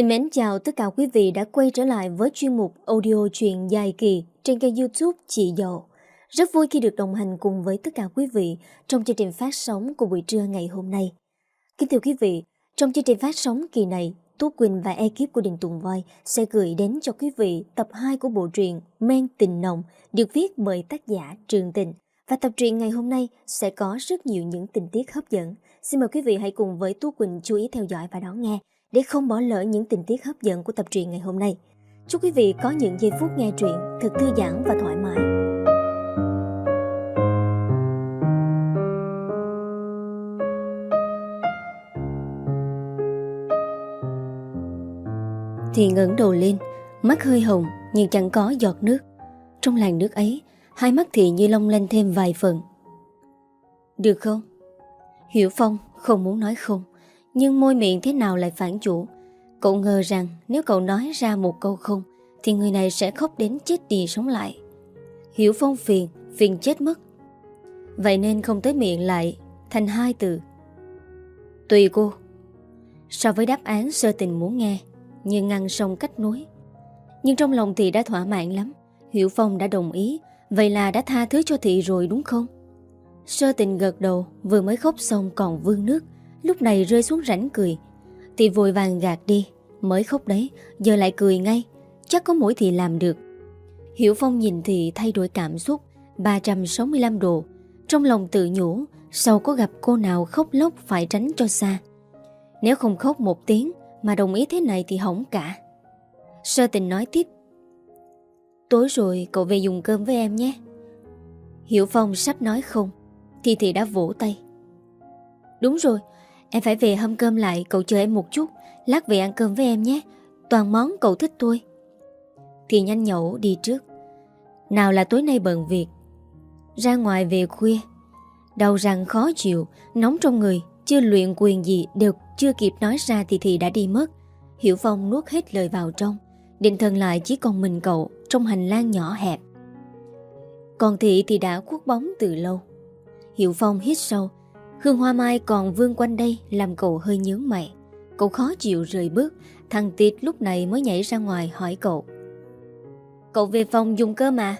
Xin mến chào tất cả quý vị đã quay trở lại với chuyên mục audio truyện dài kỳ trên kênh youtube Chị Dậu. Rất vui khi được đồng hành cùng với tất cả quý vị trong chương trình phát sóng của buổi trưa ngày hôm nay. Kính thưa quý vị, trong chương trình phát sóng kỳ này, Tú Quỳnh và ekip của Đình Tùng Voi sẽ gửi đến cho quý vị tập 2 của bộ truyện Men Tình Nồng được viết bởi tác giả Trường Tình. Và tập truyện ngày hôm nay sẽ có rất nhiều những tình tiết hấp dẫn. Xin mời quý vị hãy cùng với Tú Quỳnh chú ý theo dõi và đón nghe để không bỏ lỡ những tình tiết hấp dẫn của tập truyện ngày hôm nay. Chúc quý vị có những giây phút nghe truyện thật thư giãn và thoải mái. Thì ngẩng đầu lên, mắt hơi hồng nhưng chẳng có giọt nước. Trong làn nước ấy, hai mắt thì như long lanh thêm vài phần. Được không? Hiểu Phong không muốn nói không. Nhưng môi miệng thế nào lại phản chủ? Cậu ngờ rằng nếu cậu nói ra một câu không, Thì người này sẽ khóc đến chết đi sống lại. Hiểu phong phiền Phiền chết mất. Vậy nên không tới miệng lại, Thành hai từ. Tùy cô. So với đáp án sơ tình muốn nghe Nhưng ngăn sông cách nối Nhưng trong lòng thì đã thỏa mãn lắm. Hiểu Phong đã đồng ý, Vậy là đã tha thứ cho Thị rồi đúng không? Sơ tình gật đầu, Vừa mới khóc xong còn vương nước. Lúc này rơi xuống rãnh cười. Thì vội vàng gạt đi. Mới khóc đấy, Giờ lại cười ngay. Chắc có mỗi thì làm được. Hiểu Phong nhìn thì thay đổi cảm xúc. 365 độ. Trong lòng tự nhủ Sau có gặp cô nào khóc lóc phải tránh cho xa. Nếu không khóc một tiếng Mà đồng ý thế này thì hỏng cả. Sơ tình nói tiếp. Tối rồi cậu về dùng cơm với em nhé. Hiểu Phong sắp nói không, Thì thì đã vỗ tay. Đúng rồi Em phải về hâm cơm lại, Cậu chờ em một chút. Lát về ăn cơm với em nhé. Toàn món cậu thích tôi. Thì nhanh nhẩu đi trước. Nào là tối nay bận việc? Ra ngoài về khuya. Đầu răng khó chịu, Nóng trong người, Chưa luyện quyền gì Đều chưa kịp nói ra thì thì đã đi mất. Hiểu Phong nuốt hết lời vào trong, Định thần lại chỉ còn mình cậu Trong hành lang nhỏ hẹp. Còn thị thì đã khuất bóng từ lâu. Hiểu Phong hít sâu Hương Hoa Mai còn vương quanh đây làm cậu hơi nhướng mày. Cậu khó chịu rời bước, thằng tiệt lúc này mới nhảy ra ngoài hỏi cậu. Cậu về phòng dùng cơ mà.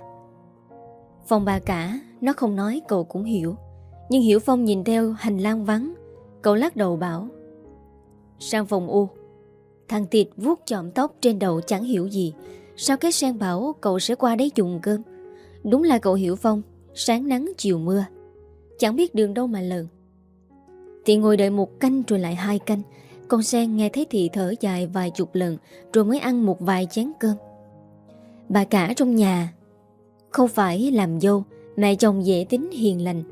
Phòng bà cả, nó không nói cậu cũng hiểu. Nhưng Hiểu Phong nhìn theo hành lang vắng, cậu lắc đầu bảo. Sang phòng U. Thằng Tiệt vuốt chọm tóc trên đầu chẳng hiểu gì. Sao cái sen bảo cậu sẽ qua đấy dùng cơm? Đúng là cậu Hiểu Phong, sáng nắng chiều mưa. Chẳng biết đường đâu mà lần. Thị ngồi đợi một canh rồi lại hai canh. Con sen nghe thấy thị thở dài vài chục lần, Rồi mới ăn một vài chén cơm. Bà cả trong nhà, Không phải làm dâu, Mẹ chồng dễ tính hiền lành.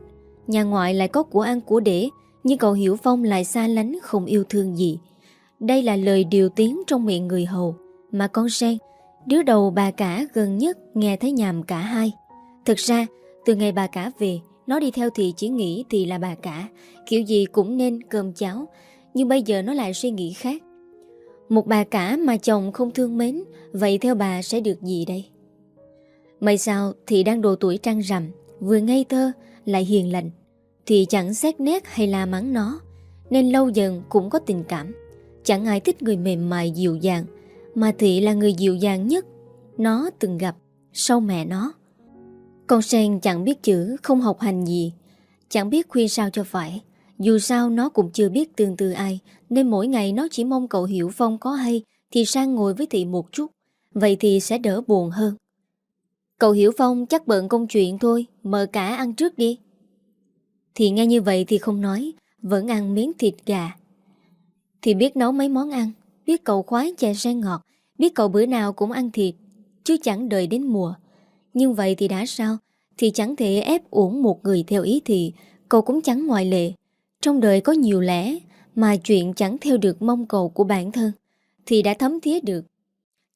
Nhà ngoại lại có của ăn của để, Nhưng cậu Hiểu Phong lại xa lánh không yêu thương gì. Đây là lời điều tiếng trong miệng người hầu. Mà con sen, Đứa đầu bà cả gần nhất nghe thấy nhàm cả hai. Thực ra, từ ngày bà cả về nó đi theo thì chỉ nghĩ thì là bà cả. Kiểu gì cũng nên cơm cháo. Nhưng bây giờ nó lại suy nghĩ khác. Một bà cả mà chồng không thương mến, Vậy theo bà sẽ được gì đây? May sao thì đang độ tuổi trăng rằm, Vừa ngây thơ, lại hiền lành. Thì chẳng xét nét hay la mắng nó, Nên lâu dần cũng có tình cảm. Chẳng ai thích người mềm mại dịu dàng, Mà Thị là người dịu dàng nhất. Nó từng gặp Sau mẹ nó. Con sen chẳng biết chữ, Không học hành gì. Chẳng biết khuyên sao cho phải. Dù sao nó cũng chưa biết tương tư ai, Nên mỗi ngày nó chỉ mong cậu Hiểu Phong có hay Thì sang ngồi với Thị một chút. Vậy thì sẽ đỡ buồn hơn. Cậu Hiểu Phong chắc bận công chuyện thôi, Mời cả ăn trước đi. Thì nghe như vậy thì không nói, Vẫn ăn miếng thịt gà. Thì biết nấu mấy món ăn, Biết cậu khoái chè sen ngọt, Biết cậu bữa nào cũng ăn thịt, Chứ chẳng đợi đến mùa. Nhưng vậy thì đã sao Thì chẳng thể ép uổng một người theo ý thì, Cậu cũng chẳng ngoại lệ trong đời có nhiều lẽ, mà chuyện chẳng theo được mong cầu của bản thân, thì đã thấm thía được.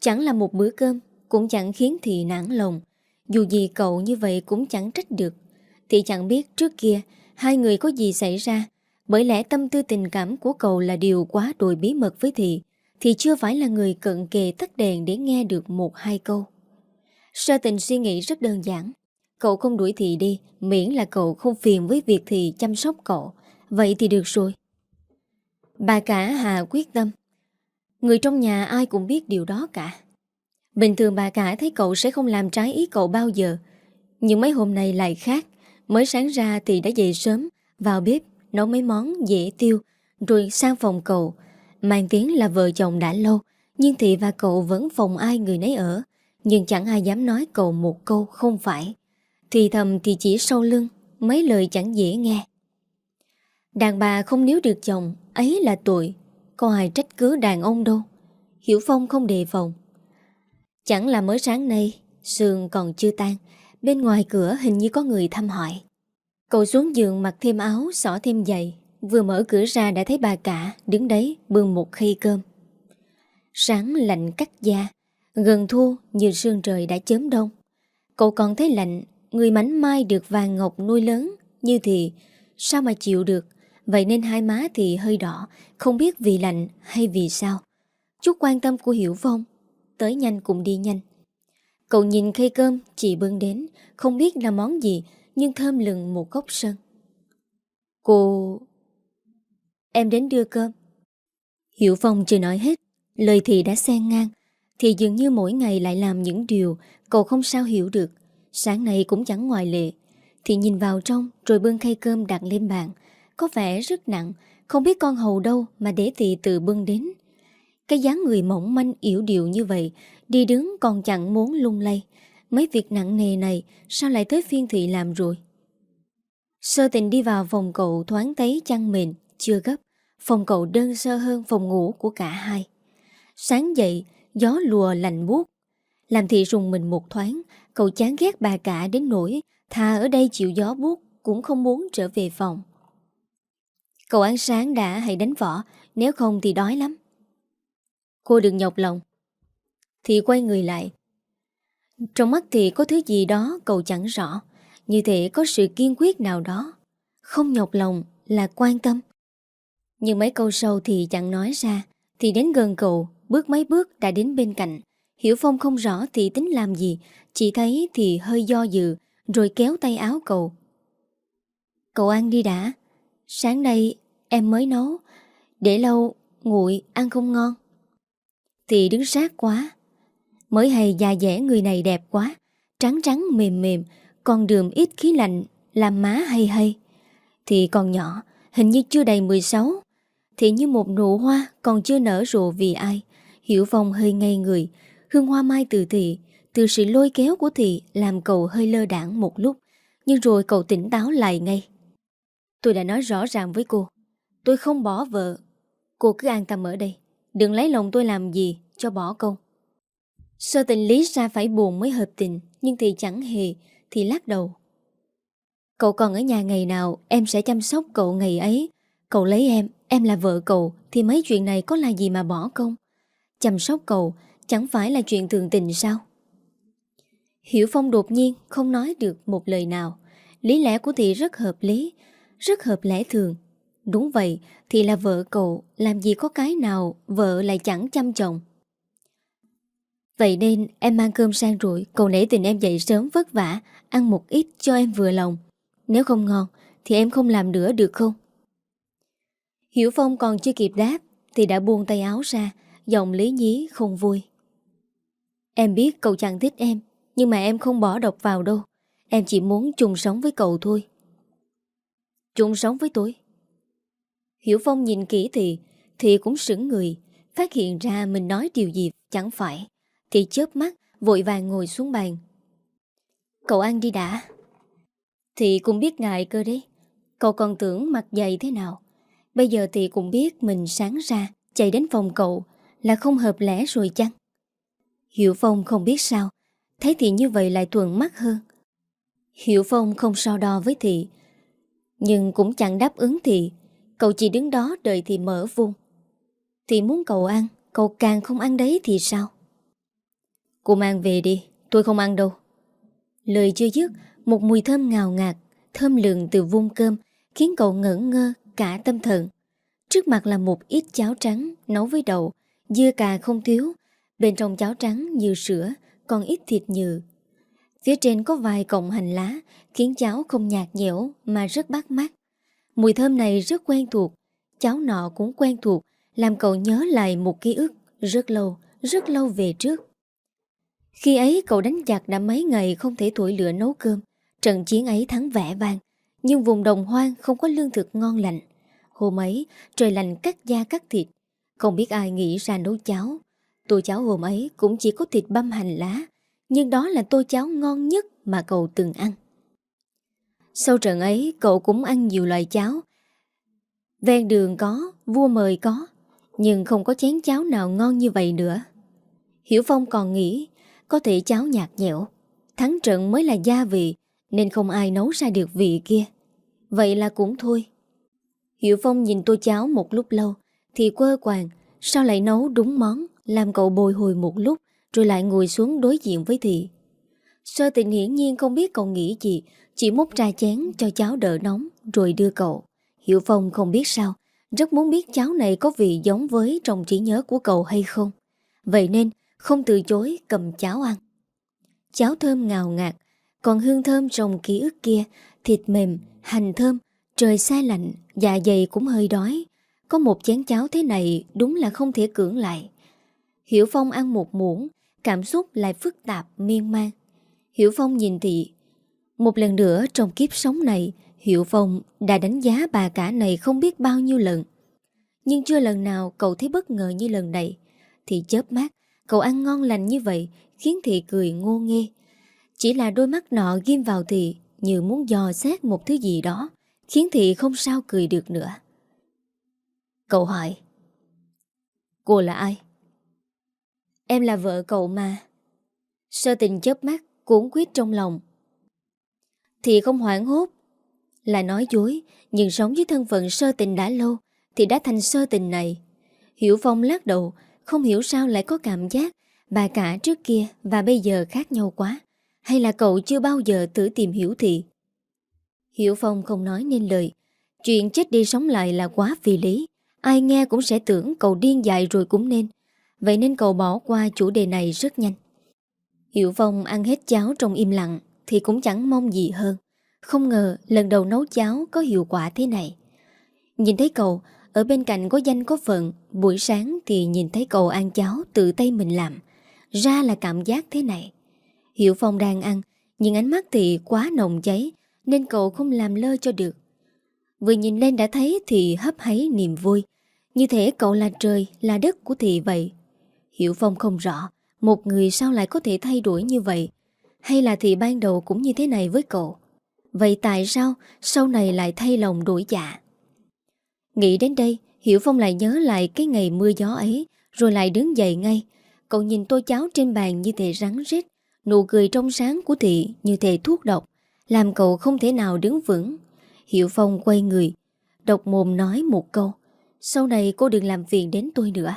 Chẳng là một bữa cơm, cũng chẳng khiến thị nản lòng. Dù gì cậu như vậy cũng chẳng trách được. Thì chẳng biết trước kia, hai người có gì xảy ra bởi lẽ tâm tư tình cảm của cậu là điều quá đồi bí mật với thị, thì chưa phải là người cận kề tắt đèn để nghe được một hai câu. Sơ tình suy nghĩ rất đơn giản. Cậu không đuổi thị đi miễn là cậu không phiền với việc thị chăm sóc cậu Vậy thì được rồi Bà cả Hà quyết tâm Người trong nhà ai cũng biết điều đó cả. Bình thường bà cả thấy cậu sẽ không làm trái ý cậu bao giờ. Nhưng mấy hôm nay lại khác. Mới sáng ra thì đã dậy sớm, vào bếp, nấu mấy món dễ tiêu, rồi sang phòng cậu. Mang tiếng là vợ chồng đã lâu, nhưng Thị và cậu vẫn phòng ai người nấy ở. Nhưng chẳng ai dám nói cậu một câu không phải. Thì thầm thì chỉ sau lưng, mấy lời chẳng dễ nghe. Đàn bà không níu được chồng, ấy là tội. Có ai trách cứ đàn ông đâu. Hiểu Phong không đề phòng. Chẳng là mới sáng nay, sương còn chưa tan, bên ngoài cửa hình như có người thăm hỏi. Cậu xuống giường mặc thêm áo, xỏ thêm giày, vừa mở cửa ra đã thấy bà cả đứng đấy bưng một khay cơm. Sáng lạnh cắt da, gần thu như sương trời đã chớm đông. Cậu còn thấy lạnh, người mảnh mai được vàng ngọc nuôi lớn như thì sao mà chịu được. Vậy nên hai má thì hơi đỏ, không biết vì lạnh hay vì sao. Chút quan tâm của Hiểu Phong, tới nhanh cũng đi nhanh. Cậu nhìn khay cơm chị bưng đến, không biết là món gì, nhưng thơm lừng một góc sân. Cô... Em đến đưa cơm. Hiểu Phong chưa nói hết, lời thì đã xen ngang, thì dường như mỗi ngày lại làm những điều cậu không sao hiểu được. Sáng nay cũng chẳng ngoài lệ. Thì nhìn vào trong rồi bưng khay cơm đặt lên bàn. Có vẻ rất nặng, không biết con hầu đâu mà để thị tự bưng đến. Cái dáng người mỏng manh yếu điệu như vậy, đi đứng còn chẳng muốn lung lay. Mấy việc nặng nề này sao lại tới phiên thị làm rồi? Sơ tình đi vào phòng cậu thoáng thấy chăn mền, chưa gấp. Phòng cậu đơn sơ hơn phòng ngủ của cả hai. Sáng dậy, gió lùa lạnh buốt Làm thị rùng mình một thoáng, cậu chán ghét bà cả đến nỗi thà ở đây chịu gió buốt cũng không muốn trở về phòng. Cậu ăn sáng đã hãy đánh võ, nếu không thì đói lắm. Cô đừng nhọc lòng. Thì quay người lại. Trong mắt thì có thứ gì đó cậu chẳng rõ, như thể có sự kiên quyết nào đó. Không nhọc lòng là quan tâm. Nhưng mấy câu sau thì chẳng nói ra, thì đến gần cậu, bước mấy bước đã đến bên cạnh. Hiểu Phong không rõ thì tính làm gì, chỉ thấy thì hơi do dự, rồi kéo tay áo cậu. Cậu ăn đi đã, sáng nay em mới nấu, để lâu nguội ăn không ngon. Thì đứng sát quá, mới hay già dẻ người này đẹp quá, trắng trắng mềm mềm, còn đường ít khí lạnh, làm má hay hay. Thì còn nhỏ, hình như chưa đầy 16, thì như một nụ hoa còn chưa nở rộ vì ai. Hiểu Phong hơi ngây người, hương hoa mai từ thị, từ sự lôi kéo của thị làm cậu hơi lơ đảng một lúc, nhưng rồi cậu tỉnh táo lại ngay. Tôi đã nói rõ ràng với cô, tôi không bỏ vợ. Cô cứ an tâm ở đây, đừng lấy lòng tôi làm gì cho bỏ công. Sơ tình lý ra phải buồn mới hợp tình, nhưng thì chẳng hề, thì lắc đầu. Cậu còn ở nhà ngày nào, em sẽ chăm sóc cậu ngày ấy. Cậu lấy em, em là vợ cậu, thì mấy chuyện này có là gì mà bỏ công? Chăm sóc cậu chẳng phải là chuyện thường tình sao? Hiểu Phong đột nhiên không nói được một lời nào. Lý lẽ của thị rất hợp lý, rất hợp lẽ thường. Đúng vậy, thì là vợ cậu, làm gì có cái nào vợ lại chẳng chăm chồng. Vậy nên em mang cơm sang rồi, cậu nể tình em dậy sớm vất vả, ăn một ít cho em vừa lòng. Nếu không ngon, thì em không làm nữa được không? Hiểu Phong còn chưa kịp đáp, thì đã buông tay áo ra, giọng lý nhí không vui. Em biết cậu chẳng thích em, nhưng mà em không bỏ độc vào đâu. Em chỉ muốn chung sống với cậu thôi. Chung sống với tôi? Hiểu Phong nhìn kỹ thì, thì cũng sững người, phát hiện ra mình nói điều gì chẳng phải. Thì chớp mắt, vội vàng ngồi xuống bàn. Cậu ăn đi đã. Thì cũng biết ngại cơ đấy. Cậu còn tưởng mặt dày thế nào. Bây giờ thì cũng biết mình sáng ra, chạy đến phòng cậu là không hợp lẽ rồi chăng? Hiểu Phong không biết sao, thấy thị như vậy lại thuận mắt hơn. Hiểu Phong không so đo với thị, nhưng cũng chẳng đáp ứng thị. Cậu chỉ đứng đó đợi thị mở vung. Thị muốn cậu ăn, cậu càng không ăn đấy thì sao? Cô mang về đi, tôi không ăn đâu. Lời chưa dứt, một mùi thơm ngào ngạt, thơm lừng từ vung cơm, khiến cậu ngỡ ngơ cả tâm thần. Trước mặt là một ít cháo trắng nấu với đậu, dưa cà không thiếu, bên trong cháo trắng như sữa, còn ít thịt nhừ. Phía trên có vài cọng hành lá, khiến cháo không nhạt nhẽo mà rất bắt mắt. Mùi thơm này rất quen thuộc, cháo nọ cũng quen thuộc, làm cậu nhớ lại một ký ức Rất lâu, rất lâu về trước. Khi ấy cậu đánh giặc đã mấy ngày không thể thổi lửa nấu cơm. Trận chiến ấy thắng vẻ vang, nhưng vùng đồng hoang không có lương thực ngon lành. Hôm ấy, trời lạnh cắt da cắt thịt. Không biết ai nghĩ ra nấu cháo. Tô cháo hôm ấy cũng chỉ có thịt băm hành lá. Nhưng đó là tô cháo ngon nhất mà cậu từng ăn. Sau trận ấy, cậu cũng ăn nhiều loại cháo. Ven đường có, vua mời có, nhưng không có chén cháo nào ngon như vậy nữa. Hiểu Phong còn nghĩ có thể cháo nhạt nhẽo, thắng trận mới là gia vị, nên không ai nấu ra được vị kia. Vậy là cũng thôi. Hiểu Phong nhìn tô cháo một lúc lâu, thì quơ quàng, sao lại nấu đúng món, làm cậu bồi hồi một lúc, rồi lại ngồi xuống đối diện với thị. Sơ tình hiển nhiên không biết cậu nghĩ gì, chỉ múc trà chén cho cháo đỡ nóng, rồi đưa cậu. hiệu Phong không biết sao, rất muốn biết cháo này có vị giống với trong trí nhớ của cậu hay không. Vậy nên, không từ chối cầm cháo ăn. Cháo thơm ngào ngạt, còn hương thơm trong ký ức kia, thịt mềm, hành thơm, trời xe lạnh, dạ dày cũng hơi đói. Có một chén cháo thế này đúng là không thể cưỡng lại. Hiểu Phong ăn một muỗng, cảm xúc lại phức tạp, miên man. Hiểu Phong nhìn thị. Một lần nữa trong kiếp sống này, Hiểu Phong đã đánh giá bà cả này không biết bao nhiêu lần. Nhưng chưa lần nào cậu thấy bất ngờ như lần này. Thì chớp mắt, cậu ăn ngon lành như vậy khiến thị cười ngô nghê. Chỉ là đôi mắt nọ ghim vào thị như muốn dò xét một thứ gì đó, khiến thị không sao cười được nữa. Cậu hỏi Cô là ai? Em là vợ cậu mà. Sơ tình chớp mắt, cuốn quyết trong lòng. Thì không hoảng hốt. Là nói dối, nhưng sống với thân phận sơ tình đã lâu, thì đã thành sơ tình này. Hiểu Phong lắc đầu, không hiểu sao lại có cảm giác bà cả trước kia và bây giờ khác nhau quá. Hay là cậu chưa bao giờ thử tìm hiểu thị? Hiểu Phong không nói nên lời. Chuyện chết đi sống lại là quá phi lý. Ai nghe cũng sẽ tưởng cậu điên dại rồi cũng nên. Vậy nên cậu bỏ qua chủ đề này rất nhanh. Hiểu Phong ăn hết cháo trong im lặng thì cũng chẳng mong gì hơn. Không ngờ lần đầu nấu cháo có hiệu quả thế này. Nhìn thấy cậu, ở bên cạnh có danh có phận, buổi sáng thì nhìn thấy cậu ăn cháo tự tay mình làm. Ra là cảm giác thế này. Hiểu Phong đang ăn, nhưng ánh mắt thì quá nồng cháy, nên cậu không làm lơ cho được. Vừa nhìn lên đã thấy thì hấp háy niềm vui. Như thế cậu là trời, là đất của thị vậy. Hiểu Phong không rõ, một người sao lại có thể thay đổi như vậy? Hay là thị ban đầu cũng như thế này với cậu? Vậy tại sao sau này lại thay lòng đổi dạ? Nghĩ đến đây, Hiểu Phong lại nhớ lại cái ngày mưa gió ấy, rồi lại đứng dậy ngay. Cậu nhìn tô cháo trên bàn như thể rắn rít, nụ cười trong sáng của thị như thể thuốc độc, làm cậu không thể nào đứng vững. Hiểu Phong quay người, độc mồm nói một câu, sau này cô đừng làm phiền đến tôi nữa.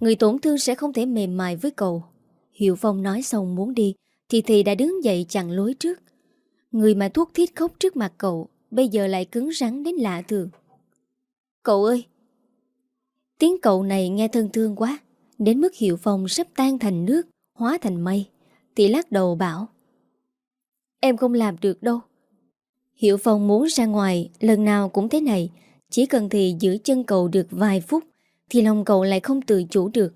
Người tổn thương sẽ không thể mềm mại với cậu. Hiệu Phong nói xong muốn đi, thì Thị đã đứng dậy chặn lối trước. Người mà thuốc thiết khóc trước mặt cậu, bây giờ lại cứng rắn đến lạ thường. Cậu ơi! Tiếng cậu này nghe thân thương quá, đến mức Hiệu Phong sắp tan thành nước, hóa thành mây. Thì lắc đầu bảo. Em không làm được đâu. Hiệu Phong muốn ra ngoài, lần nào cũng thế này, chỉ cần thì giữ chân cậu được vài phút thì lòng cậu lại không tự chủ được.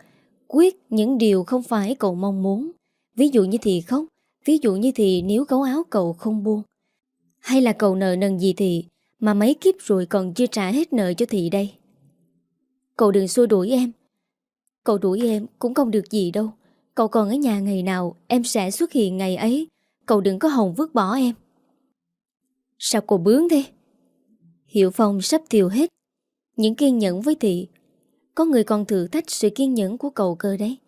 Quyết những điều không phải cậu mong muốn. Ví dụ như thì khóc, Ví dụ như thì nếu gấu áo cậu không buông. Hay là cậu nợ nần gì thì Mà mấy kiếp rồi còn chưa trả hết nợ cho thị đây. Cậu đừng xua đuổi em. Cậu đuổi em cũng không được gì đâu. Cậu còn ở nhà ngày nào Em sẽ xuất hiện ngày ấy. Cậu đừng có hồng vứt bỏ em. Sao cô bướng thế? Hiệu Phong sắp tiêu hết. Những kiên nhẫn với thị. Có người còn thử thách sự kiên nhẫn của cậu cơ đấy.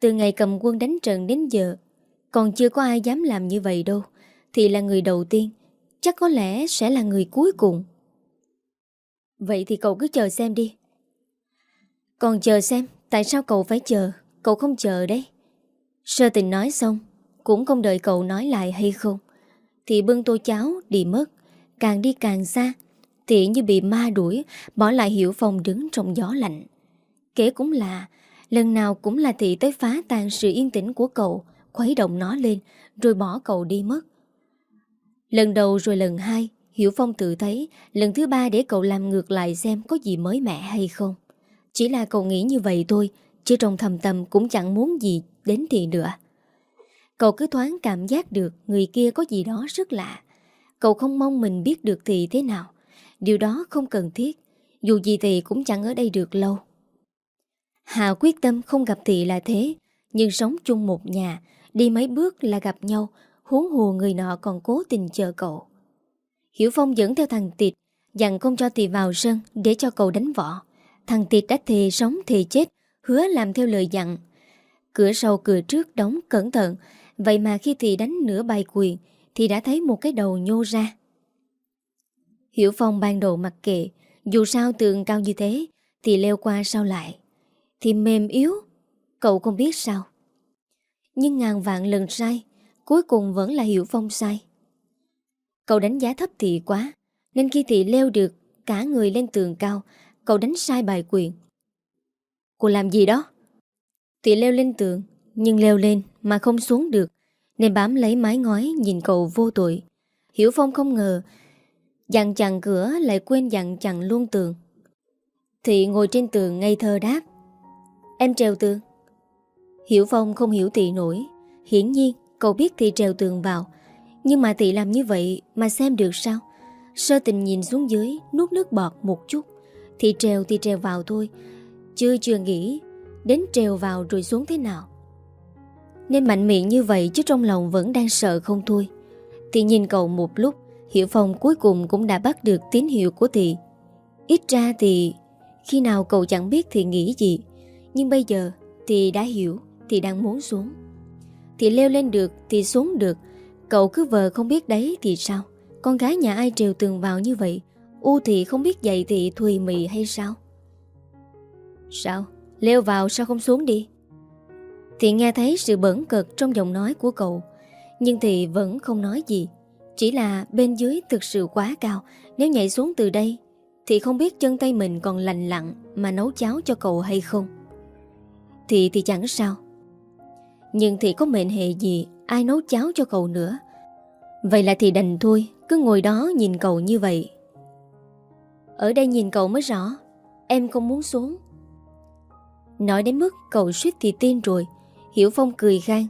Từ ngày cầm quân đánh trận đến giờ, Còn chưa có ai dám làm như vậy đâu. Thị là người đầu tiên. Chắc có lẽ sẽ là người cuối cùng. Vậy thì cậu cứ chờ xem đi. Còn chờ xem, Tại sao cậu phải chờ? Cậu không chờ đấy. Sơ tình nói xong, Cũng không đợi cậu nói lại hay không. Thì bưng tô cháo, đi mất. Càng đi càng xa thì như bị ma đuổi, Bỏ lại hiểu phong đứng trong gió lạnh. Kể cũng là, Lần nào cũng là thị tới phá tan sự yên tĩnh của cậu, Khuấy động nó lên, Rồi bỏ cậu đi mất. Lần đầu rồi lần hai, Hiểu Phong tự thấy Lần thứ ba để cậu làm ngược lại xem Có gì mới mẻ hay không. Chỉ là cậu nghĩ như vậy thôi, Chứ trong thầm tâm cũng chẳng muốn gì đến Thị nữa. Cậu cứ thoáng cảm giác được Người kia có gì đó rất lạ. Cậu không mong mình biết được Thị thế nào. Điều đó không cần thiết, Dù gì thì cũng chẳng ở đây được lâu. Hà quyết tâm không gặp Thị là thế, Nhưng sống chung một nhà, Đi mấy bước là gặp nhau, Huống hồ người nọ còn cố tình chờ cậu. Hiểu Phong dẫn theo thằng Tịt, Dặn không cho Tị vào sân Để cho cậu đánh võ. Thằng Tịt đã thề sống thề chết, Hứa làm theo lời dặn. Cửa sau cửa trước đóng cẩn thận, Vậy mà khi Tị đánh nửa bài quyền Thì đã thấy một cái đầu nhô ra. Hiểu Phong ban đầu mặc kệ, Dù sao tường cao như thế, Thì leo qua sao lại. Thì mềm yếu, Cậu không biết sao. Nhưng ngàn vạn lần sai, Cuối cùng vẫn là Hiểu Phong sai. Cậu đánh giá thấp Thị quá, Nên khi Thị leo được Cả người lên tường cao, Cậu đánh sai bài quyền. Cô làm gì đó? Thị leo lên tường, Nhưng leo lên mà không xuống được, Nên bám lấy mái ngói nhìn cậu vô tội. Hiểu Phong không ngờ Dặn chặn cửa lại quên dặn chặn luôn tường. Thị ngồi trên tường ngây thơ đáp. Em treo tường. Hiểu Phong không hiểu Thị nổi. Hiển nhiên, cậu biết Thị treo tường vào. Nhưng mà Thị làm như vậy mà xem được sao? Sơ tình nhìn xuống dưới, Nuốt nước bọt một chút. Thị treo thì treo vào thôi. Chưa chưa nghĩ Đến treo vào rồi xuống thế nào. Nên mạnh miệng như vậy Chứ trong lòng vẫn đang sợ không thôi. Thì nhìn cậu một lúc Hiệu Phong cuối cùng cũng đã bắt được tín hiệu của Thị Ít ra thì, Khi nào cậu chẳng biết thì nghĩ gì. Nhưng bây giờ thì đã hiểu Thì đang muốn xuống. Thì leo lên được thì xuống được. Cậu cứ vờ không biết đấy thì sao? Con gái nhà ai trèo tường vào như vậy? U thị không biết dạy thị thùy mị hay sao? Sao? Leo vào sao không xuống đi? Thị nghe thấy sự bẩn cực trong giọng nói của cậu, Nhưng thị vẫn không nói gì chỉ là bên dưới thực sự quá cao. Nếu nhảy xuống từ đây, Thì không biết chân tay mình còn lành lặng Mà nấu cháo cho cậu hay không. Thì thì chẳng sao. Nhưng thì có mệnh hệ gì Ai nấu cháo cho cậu nữa? Vậy là thì đành thôi, Cứ ngồi đó nhìn cậu như vậy. Ở đây nhìn cậu mới rõ, Em không muốn xuống. Nói đến mức cậu suýt thì tin rồi, Hiểu Phong cười gan.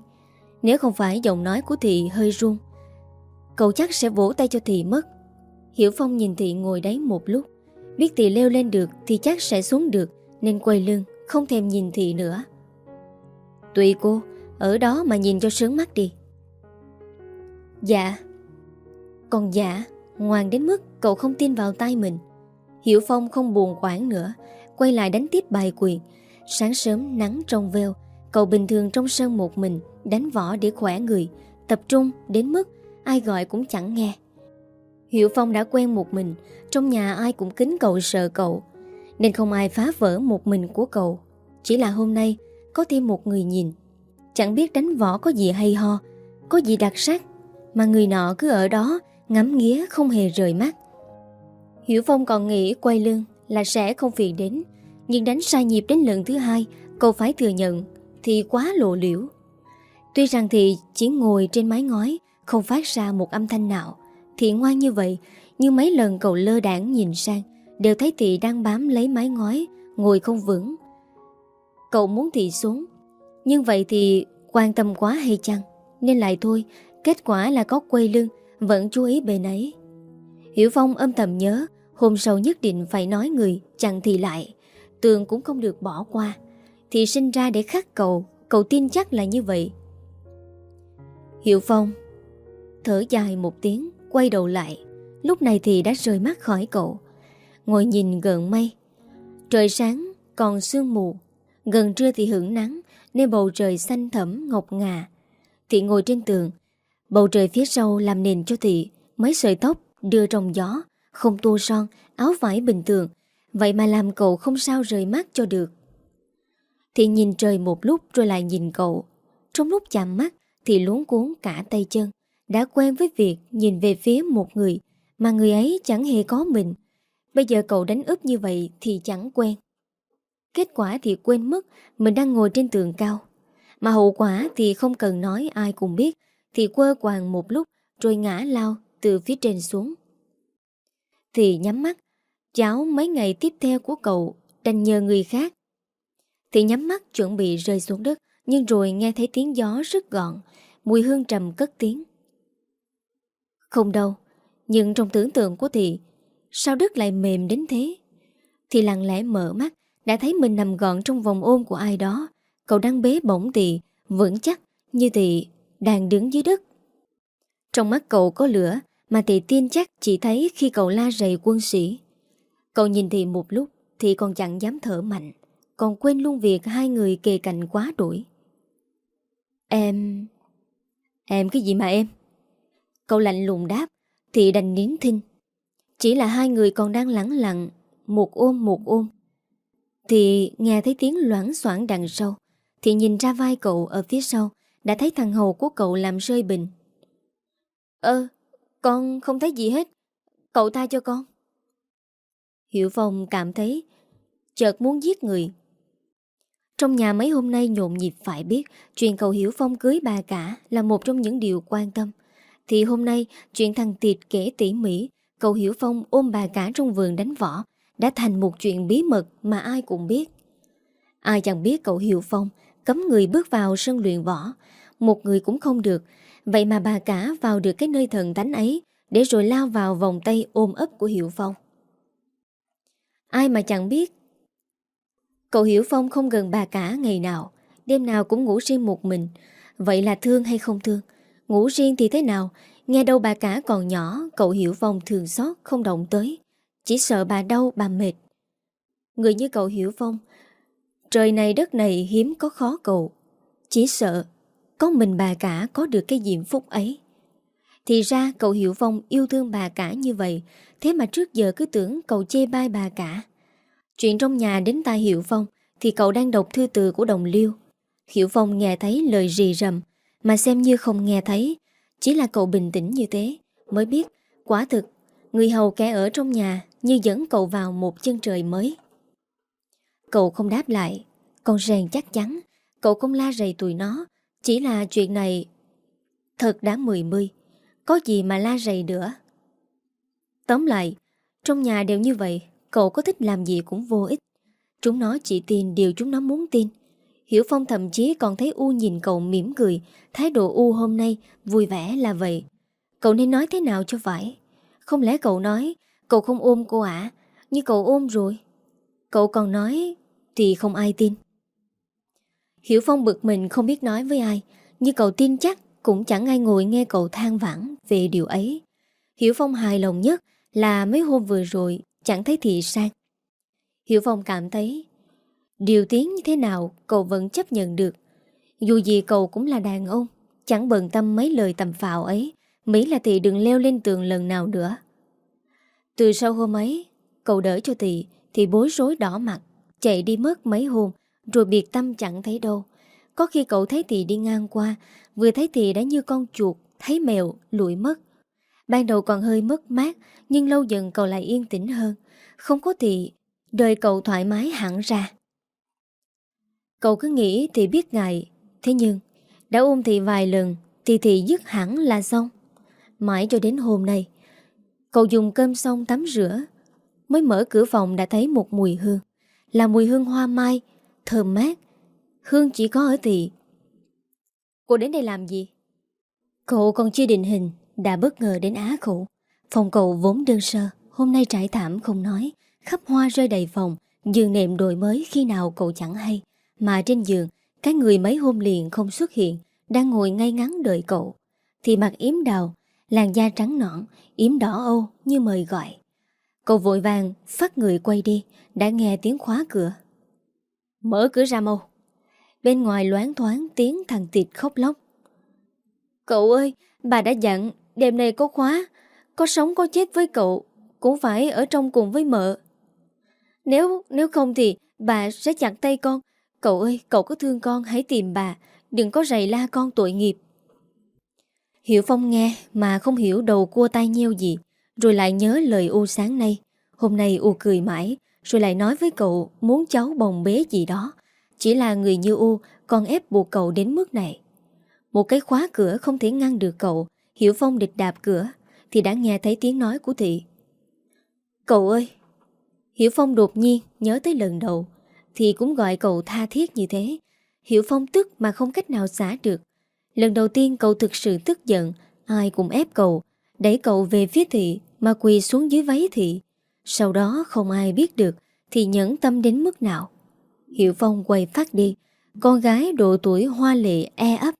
Nếu không phải giọng nói của Thị hơi run Cậu chắc sẽ vỗ tay cho Thị mất. Hiểu Phong nhìn Thị ngồi đấy một lúc. Biết Thị leo lên được Thì chắc sẽ xuống được, Nên quay lưng, không thèm nhìn Thị nữa. Tùy cô, Ở đó mà nhìn cho sướng mắt đi. Dạ. Còn dạ Ngoan đến mức cậu không tin vào tay mình. Hiểu Phong không buồn quản nữa, Quay lại đánh tiếp bài quyền. Sáng sớm nắng trong veo, Cậu bình thường trong sân một mình, Đánh võ để khỏe người, Tập trung đến mức ai gọi cũng chẳng nghe. Hiệu Phong đã quen một mình, trong nhà ai cũng kính cậu sợ cậu, nên không ai phá vỡ một mình của cậu. Chỉ là hôm nay có thêm một người nhìn, chẳng biết đánh võ có gì hay ho, có gì đặc sắc, mà người nọ cứ ở đó ngắm nghía không hề rời mắt. Hiểu Phong còn nghĩ quay lưng là sẽ không phiền đến, nhưng đánh sai nhịp đến lần thứ hai, cậu phải thừa nhận thì quá lộ liễu. Tuy rằng thì chỉ ngồi trên mái ngói không phát ra một âm thanh nào. Thị ngoan như vậy, Nhưng mấy lần cậu lơ đảng nhìn sang, Đều thấy Thị đang bám lấy mái ngói, Ngồi không vững. Cậu muốn Thị xuống, Nhưng vậy thì quan tâm quá hay chăng? Nên lại thôi, Kết quả là có quay lưng, Vẫn chú ý bề nấy Hiểu Phong âm thầm nhớ, Hôm sau nhất định phải nói người, Chặn Thị lại. Tường cũng không được bỏ qua. Thị sinh ra để khắc cậu Cậu tin chắc là như vậy. Hiểu Phong Thở dài một tiếng Quay đầu lại. Lúc này thì đã rời mắt khỏi cậu. Ngồi nhìn gần mây. Trời sáng còn sương mù. Gần trưa thì hưởng nắng Nên bầu trời xanh thẫm ngọc ngà. Thị ngồi trên tường. Bầu trời phía sau làm nền cho thị. Mấy sợi tóc đưa trong gió Không tô son, áo vải bình thường. Vậy mà làm cậu không sao rời mắt cho được. Thị nhìn trời một lúc rồi lại nhìn cậu. Trong lúc chạm mắt Thì luống cuốn cả tay chân đã quen với việc nhìn về phía một người mà người ấy chẳng hề có mình. Bây giờ cậu đánh úp như vậy thì chẳng quen. Kết quả thì quên mất mình đang ngồi trên tường cao. Mà hậu quả thì không cần nói ai cũng biết thì quơ quàng một lúc rồi ngã lao từ phía trên xuống. Thì nhắm mắt, cháu mấy ngày tiếp theo của cậu đành nhờ người khác. thì nhắm mắt chuẩn bị rơi xuống đất Nhưng rồi nghe thấy tiếng gió rất gọn Mùi hương trầm cất tiếng không đâu, Nhưng trong tưởng tượng của Thị Sao đất lại mềm đến thế? Thì lặng lẽ mở mắt, Đã thấy mình nằm gọn trong vòng ôm của ai đó. Cậu đang bế bổng Thị Vững chắc như Thị đang đứng dưới đất. Trong mắt cậu có lửa, Mà Thị tin chắc chỉ thấy khi cậu la rầy quân sĩ. Cậu nhìn Thị một lúc, Thì còn chẳng dám thở mạnh, Còn quên luôn việc hai người kề cạnh quá đuổi. Em... Em cái gì mà em? Cậu lạnh lùng đáp, Thì đành nín thinh. Chỉ là hai người còn đang lắng lặng, Một ôm một ôm. Thì nghe thấy tiếng loãng xoảng đằng sau, Thì nhìn ra vai cậu ở phía sau, Đã thấy thằng hầu của cậu làm rơi bình. Ơ, Con không thấy gì hết, Cậu tha cho con. Hiểu Phong cảm thấy Chợt muốn giết người. Trong nhà mấy hôm nay nhộn nhịp phải biết, Chuyện cậu Hiểu Phong cưới bà cả Là một trong những điều quan tâm. Thì hôm nay, chuyện thằng Tiệt kể tỉ mỉ. Cậu Hiểu Phong ôm bà cả trong vườn đánh võ. Đã thành một chuyện bí mật Mà ai cũng biết. Ai chẳng biết cậu Hiểu Phong Cấm người bước vào sân luyện võ. Một người cũng không được. Vậy mà bà cả vào được cái nơi thần thánh ấy Để rồi lao vào vòng tay ôm ấp của Hiểu Phong. Ai mà chẳng biết? Cậu Hiểu Phong không gần bà cả ngày nào. Đêm nào cũng ngủ riêng một mình. Vậy là thương hay không thương? Ngủ riêng thì thế nào? Nghe đâu bà cả còn nhỏ, Cậu Hiểu Phong thường xót, không động tới. Chỉ sợ bà đau, bà mệt. Người như cậu Hiểu Phong Trời này đất này hiếm có khó cậu. Chỉ sợ Có mình bà cả có được cái diệm phúc ấy. Thì ra cậu Hiểu Phong yêu thương bà cả như vậy, Thế mà trước giờ cứ tưởng cậu chê bai bà cả. Chuyện trong nhà đến tai Hiểu Phong Thì cậu đang đọc thư từ của đồng liêu. Hiểu Phong nghe thấy lời rì rầm mà xem như không nghe thấy. Chỉ là cậu bình tĩnh như thế, Mới biết, quả thực, Người hầu kẻ ở trong nhà Như dẫn cậu vào một chân trời mới. Cậu không đáp lại Còn rèn chắc chắn, Cậu không la rầy tụi nó. Chỉ là chuyện này, Thật đáng mười mươi, Có gì mà la rầy nữa. Tóm lại, Trong nhà đều như vậy, Cậu có thích làm gì cũng vô ích. Chúng nó chỉ tin điều chúng nó muốn tin. Hiểu Phong thậm chí còn thấy U nhìn cậu mỉm cười. Thái độ U hôm nay vui vẻ là vậy. Cậu nên nói thế nào cho phải? Không lẽ cậu nói, Cậu không ôm cô ạ? Như cậu ôm rồi. Cậu còn nói, Thì không ai tin. Hiểu Phong bực mình không biết nói với ai. Như cậu tin chắc, Cũng chẳng ai ngồi nghe cậu than vãn Về điều ấy. Hiểu Phong hài lòng nhất Là mấy hôm vừa rồi, Chẳng thấy thị sang Hiểu Phong cảm thấy Điều tiếng như thế nào, cậu vẫn chấp nhận được. Dù gì cậu cũng là đàn ông, Chẳng bận tâm mấy lời tầm phào ấy. Mỹ là thị đừng leo lên tường lần nào nữa. Từ sau hôm ấy, Cậu đỡ cho thị Thì bối rối đỏ mặt, Chạy đi mất mấy hôm, Rồi biệt tâm chẳng thấy đâu. Có khi cậu thấy thị đi ngang qua, Vừa thấy thị đã như con chuột, Thấy mèo, lụi mất. Ban đầu còn hơi mất mát, Nhưng lâu dần cậu lại yên tĩnh hơn. Không có thì Đời cậu thoải mái hẳn ra. Cậu cứ nghĩ thì biết ngại Thế nhưng, Đã ôm thì vài lần, Thì thị dứt hẳn là xong. Mãi cho đến hôm nay, Cậu dùng cơm xong tắm rửa, Mới mở cửa phòng đã thấy một mùi hương. Là mùi hương hoa mai, Thơm mát. Hương chỉ có ở thị Cô đến đây làm gì? Cậu còn chưa định hình, Đã bất ngờ đến Á khổ Phòng cậu vốn đơn sơ, Hôm nay trải thảm không nói. Khắp hoa rơi đầy phòng Giường nệm đổi mới khi nào cậu chẳng hay. Mà trên giường, Cái người mấy hôm liền không xuất hiện, Đang ngồi ngay ngắn đợi cậu. Thì mặt yếm đào, Làn da trắng nõn Yếm đỏ âu như mời gọi. Cậu vội vàng phát người quay đi, Đã nghe tiếng khóa cửa. Mở cửa ra mau. Bên ngoài loáng thoáng tiếng thằng Tịt khóc lóc. Cậu ơi, Bà đã dặn, đêm nay có khóa, Có sống có chết với cậu, Cũng phải ở trong cùng với mợ. Nếu nếu không thì Bà sẽ chặt tay con Cậu ơi, cậu có thương con, hãy tìm bà. Đừng có rầy la con tội nghiệp. Hiểu Phong nghe, Mà không hiểu đầu cua tay nheo gì, Rồi lại nhớ lời U sáng nay. Hôm nay U cười mãi, Rồi lại nói với cậu muốn cháu bồng bế gì đó. Chỉ là người như U, Còn ép buộc cậu đến mức này. Một cái khóa cửa không thể ngăn được cậu, Hiểu Phong địch đạp cửa, Thì đã nghe thấy tiếng nói của Thị. Cậu ơi! Hiểu Phong đột nhiên nhớ tới lần đầu thì cũng gọi cậu tha thiết như thế. Hiểu Phong tức mà không cách nào xả được. Lần đầu tiên cậu thực sự tức giận Ai cũng ép cậu Đẩy cậu về phía thị Mà quỳ xuống dưới váy thị. Sau đó không ai biết được Thì nhẫn tâm đến mức nào. Hiểu Phong quay phát đi Con gái độ tuổi hoa lệ e ấp.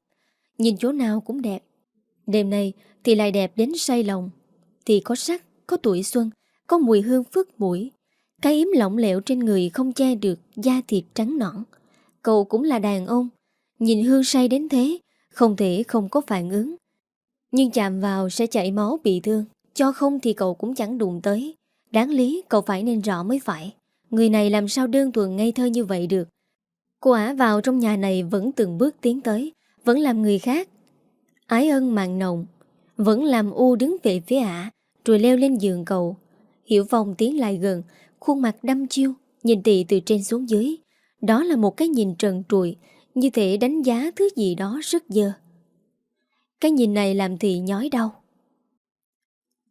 Nhìn chỗ nào cũng đẹp. Đêm nay thì lại đẹp đến say lòng. Thì có sắc, có tuổi xuân Có mùi hương phức mũi. Cái yếm lỏng lẻo trên người không che được, Da thịt trắng nõn. Cậu cũng là đàn ông, Nhìn hương say đến thế, Không thể không có phản ứng. Nhưng chạm vào sẽ chảy máu bị thương, Cho không thì cậu cũng chẳng đụng tới. Đáng lý cậu phải nên rõ mới phải, Người này làm sao đơn thuần ngây thơ như vậy được. Cô ả vào trong nhà này vẫn từng bước tiến tới, Vẫn làm người khác. Ái ân mạng nồng, Vẫn làm u đứng về phía ả, Rồi leo lên giường cậu. Hiểu Phong tiến lại gần Khuôn mặt đăm chiêu, Nhìn tị từ trên xuống dưới. Đó là một cái nhìn trần trụi, Như thể đánh giá thứ gì đó rất dơ. Cái nhìn này làm thị nhói đau.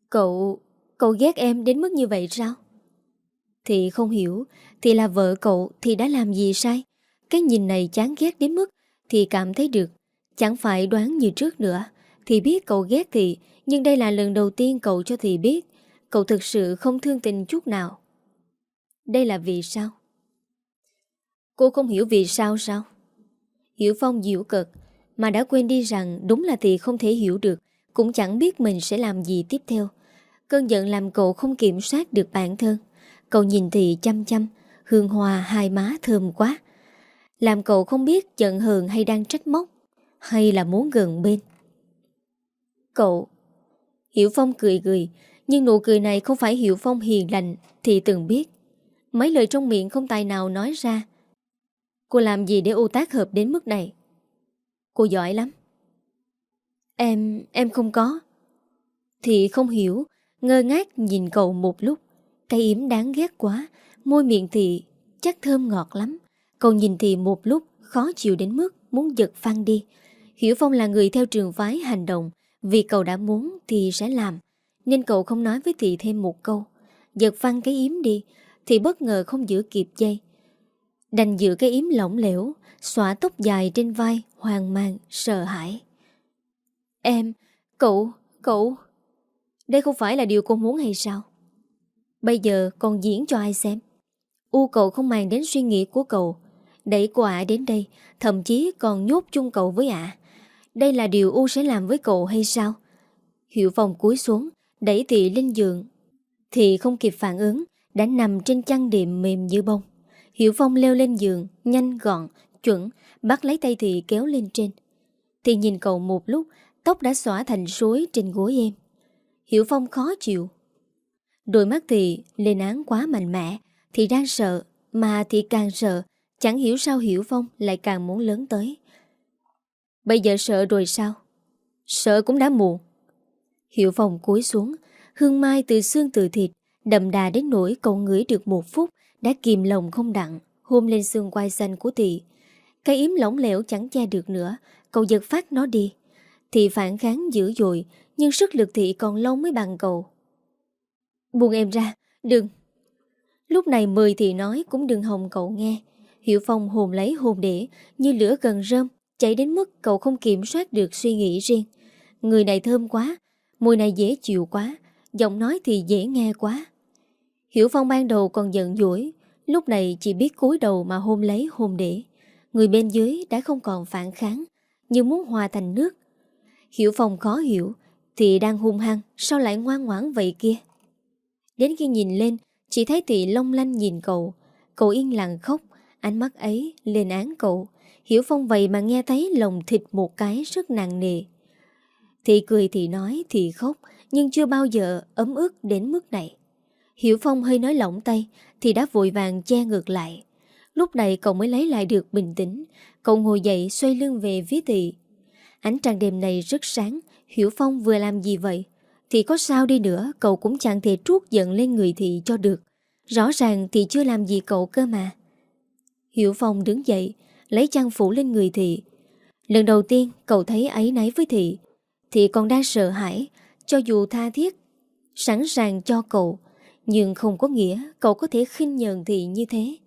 Cậu... Cậu ghét em đến mức như vậy sao? thị không hiểu, Thì là vợ cậu thì đã làm gì sai? Cái nhìn này chán ghét đến mức Thì cảm thấy được. Chẳng phải đoán như trước nữa. Thì biết cậu ghét thì, Nhưng đây là lần đầu tiên cậu cho thì biết. Cậu thực sự không thương tình chút nào. Đây là vì sao? Cô không hiểu vì sao sao? Hiểu Phong dịu cực Mà đã quên đi rằng đúng là thì không thể hiểu được, Cũng chẳng biết mình sẽ làm gì tiếp theo. Cơn giận làm cậu không kiểm soát được bản thân. Cậu nhìn thì chăm chăm, Hương hòa hai má thơm quá. Làm cậu không biết giận hờn hay đang trách móc, Hay là muốn gần bên. Cậu, Hiểu Phong cười cười, Nhưng nụ cười này không phải Hiểu Phong hiền lành Thì từng biết. Mấy lời trong miệng không tài nào nói ra. Cô làm gì để ô tác hợp đến mức này? Cô giỏi lắm. Em, em không có. Thì không hiểu Ngơ ngác nhìn cậu một lúc. Cây yếm đáng ghét quá Môi miệng thì chắc thơm ngọt lắm. Cậu nhìn thì một lúc khó chịu đến mức Muốn giật phăng đi. Hiểu Phong là người theo trường phái hành động. Vì cậu đã muốn thì sẽ làm. Nên cậu không nói với Thị thêm một câu. Giật phăng cái yếm đi thì bất ngờ không giữ kịp dây. Đành giữ cái yếm lỏng lẻo Xóa tóc dài trên vai Hoang mang, sợ hãi. Em, cậu, cậu Đây không phải là điều cô muốn hay sao? Bây giờ còn diễn cho ai xem? U cậu không màng đến suy nghĩ của cậu. Đẩy cô ả đến đây Thậm chí còn nhốt chung cậu với ả. Đây là điều U sẽ làm với cậu hay sao? Hiệu phòng cúi xuống Đẩy thị lên giường. Thị không kịp phản ứng đã nằm trên chăn đệm mềm như bông. Hiểu Phong leo lên giường Nhanh gọn, chuẩn Bắt lấy tay Thị kéo lên trên. Thị nhìn cậu một lúc Tóc đã xõa thành suối trên gối em. Hiểu Phong khó chịu. Đôi mắt thì lên án quá mạnh mẽ Thì đang sợ Mà thì càng sợ Chẳng hiểu sao Hiểu Phong lại càng muốn lớn tới. Bây giờ sợ rồi sao? Sợ cũng đã muộn. Hiểu Phong cúi xuống Hương mai từ xương từ thịt Đậm đà đến nỗi cậu ngửi được một phút Đã kìm lòng không đặng Hôn lên xương quai xanh của thị Cái yếm lỏng lẻo chẳng che được nữa Cậu giật phát nó đi Thị phản kháng dữ dội Nhưng sức lực thị còn lâu mới bằng cậu Buông em ra, đừng. Lúc này mười thị nói cũng đừng hồng cậu nghe. hiệu Phong hồn lấy hồn để, như lửa gần rơm, Chạy đến mức cậu không kiểm soát được suy nghĩ riêng. Người này thơm quá, mùi này dễ chịu quá, giọng nói thì dễ nghe quá. Hiểu Phong ban đầu còn giận dỗi, lúc này chỉ biết cúi đầu mà hôn lấy hôn để. Người bên dưới đã không còn phản kháng, như muốn hòa thành nước. Hiểu Phong khó hiểu, thị đang hung hăng, sao lại ngoan ngoãn vậy kia? Đến khi nhìn lên Chỉ thấy Thị long lanh nhìn cậu Cậu yên lặng khóc Ánh mắt ấy lên án cậu Hiểu Phong vậy mà nghe thấy lòng thịt một cái rất nặng nề Thị cười thì nói thì khóc Nhưng chưa bao giờ ấm ức đến mức này Hiểu Phong hơi nói lỏng tay, Thì đã vội vàng che ngược lại. Lúc này cậu mới lấy lại được bình tĩnh. Cậu ngồi dậy, xoay lưng về phía thị Ánh trăng đêm này rất sáng, Hiểu Phong vừa làm gì vậy? Thì có sao đi nữa, cậu cũng chẳng thể trút giận lên người thị cho được. Rõ ràng thì chưa làm gì cậu cơ mà. Hiểu Phong đứng dậy, Lấy chăn phủ lên người thị Lần đầu tiên cậu thấy ấy náy với thị Thị còn đang sợ hãi, Cho dù tha thiết, Sẵn sàng cho cậu. Nhưng không có nghĩa cậu có thể khinh nhờn thị như thế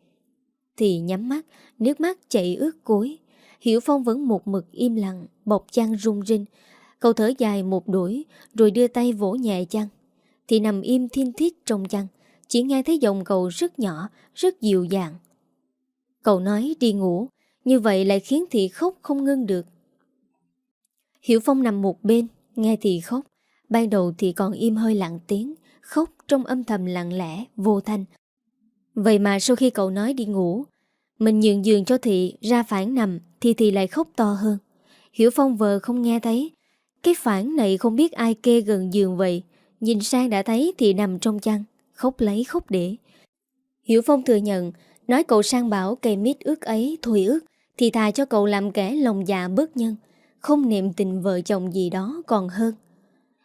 thì nhắm mắt, nước mắt chảy ướt cối. Hiểu Phong vẫn một mực im lặng, bọc chăn rung rinh. Cậu thở dài một đuổi, rồi đưa tay vỗ nhẹ chăn. Thì nằm im thiên thiết trong chăn, chỉ nghe thấy giọng cậu rất nhỏ, rất dịu dàng. Cậu nói đi ngủ, như vậy lại khiến Thị khóc không ngưng được. Hiểu Phong nằm một bên, nghe Thị khóc. Ban đầu thì còn im hơi lặng tiếng, khóc trong âm thầm lặng lẽ, vô thanh. Vậy mà sau khi cậu nói đi ngủ, mình nhường giường cho Thị ra phản nằm thì Thị lại khóc to hơn. Hiểu Phong vờ không nghe thấy. Cái phản này không biết ai kê gần giường vậy. Nhìn sang đã thấy Thị nằm trong chăn, khóc lấy khóc để. Hiểu Phong thừa nhận, nói cậu sang bảo cây mít ước ấy thôi ước, thì thà cho cậu làm kẻ lòng dạ bớt nhân, không niệm tình vợ chồng gì đó còn hơn.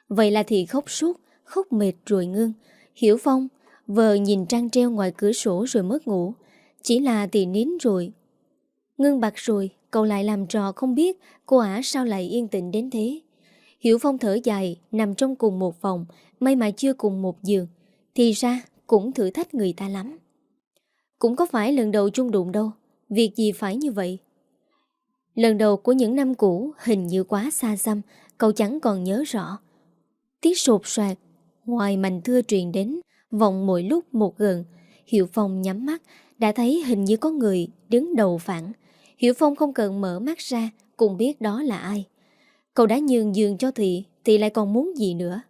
Vậy là Thị khóc suốt, khóc mệt rồi ngưng. Hiểu Phong, vợ nhìn trăng treo ngoài cửa sổ rồi mất ngủ. Chỉ là Thị nín rồi. Ngưng bạc rồi, cậu lại làm trò không biết cô ả sao lại yên tĩnh đến thế. Hiểu Phong thở dài, nằm trong cùng một phòng, may mà chưa cùng một giường. Thì ra, cũng thử thách người ta lắm. Cũng có phải lần đầu chung đụng đâu, việc gì phải như vậy. Lần đầu của những năm cũ hình như quá xa xăm, cậu chẳng còn nhớ rõ. Tiếng sột soạt, ngoài mảnh thưa truyền đến, vọng mỗi lúc một gần. Hiệu Phong nhắm mắt, đã thấy hình như có người đứng đầu phản. Hiểu Phong không cần mở mắt ra, cũng biết đó là ai. Cậu đã nhường giường cho Thị, Thị lại còn muốn gì nữa.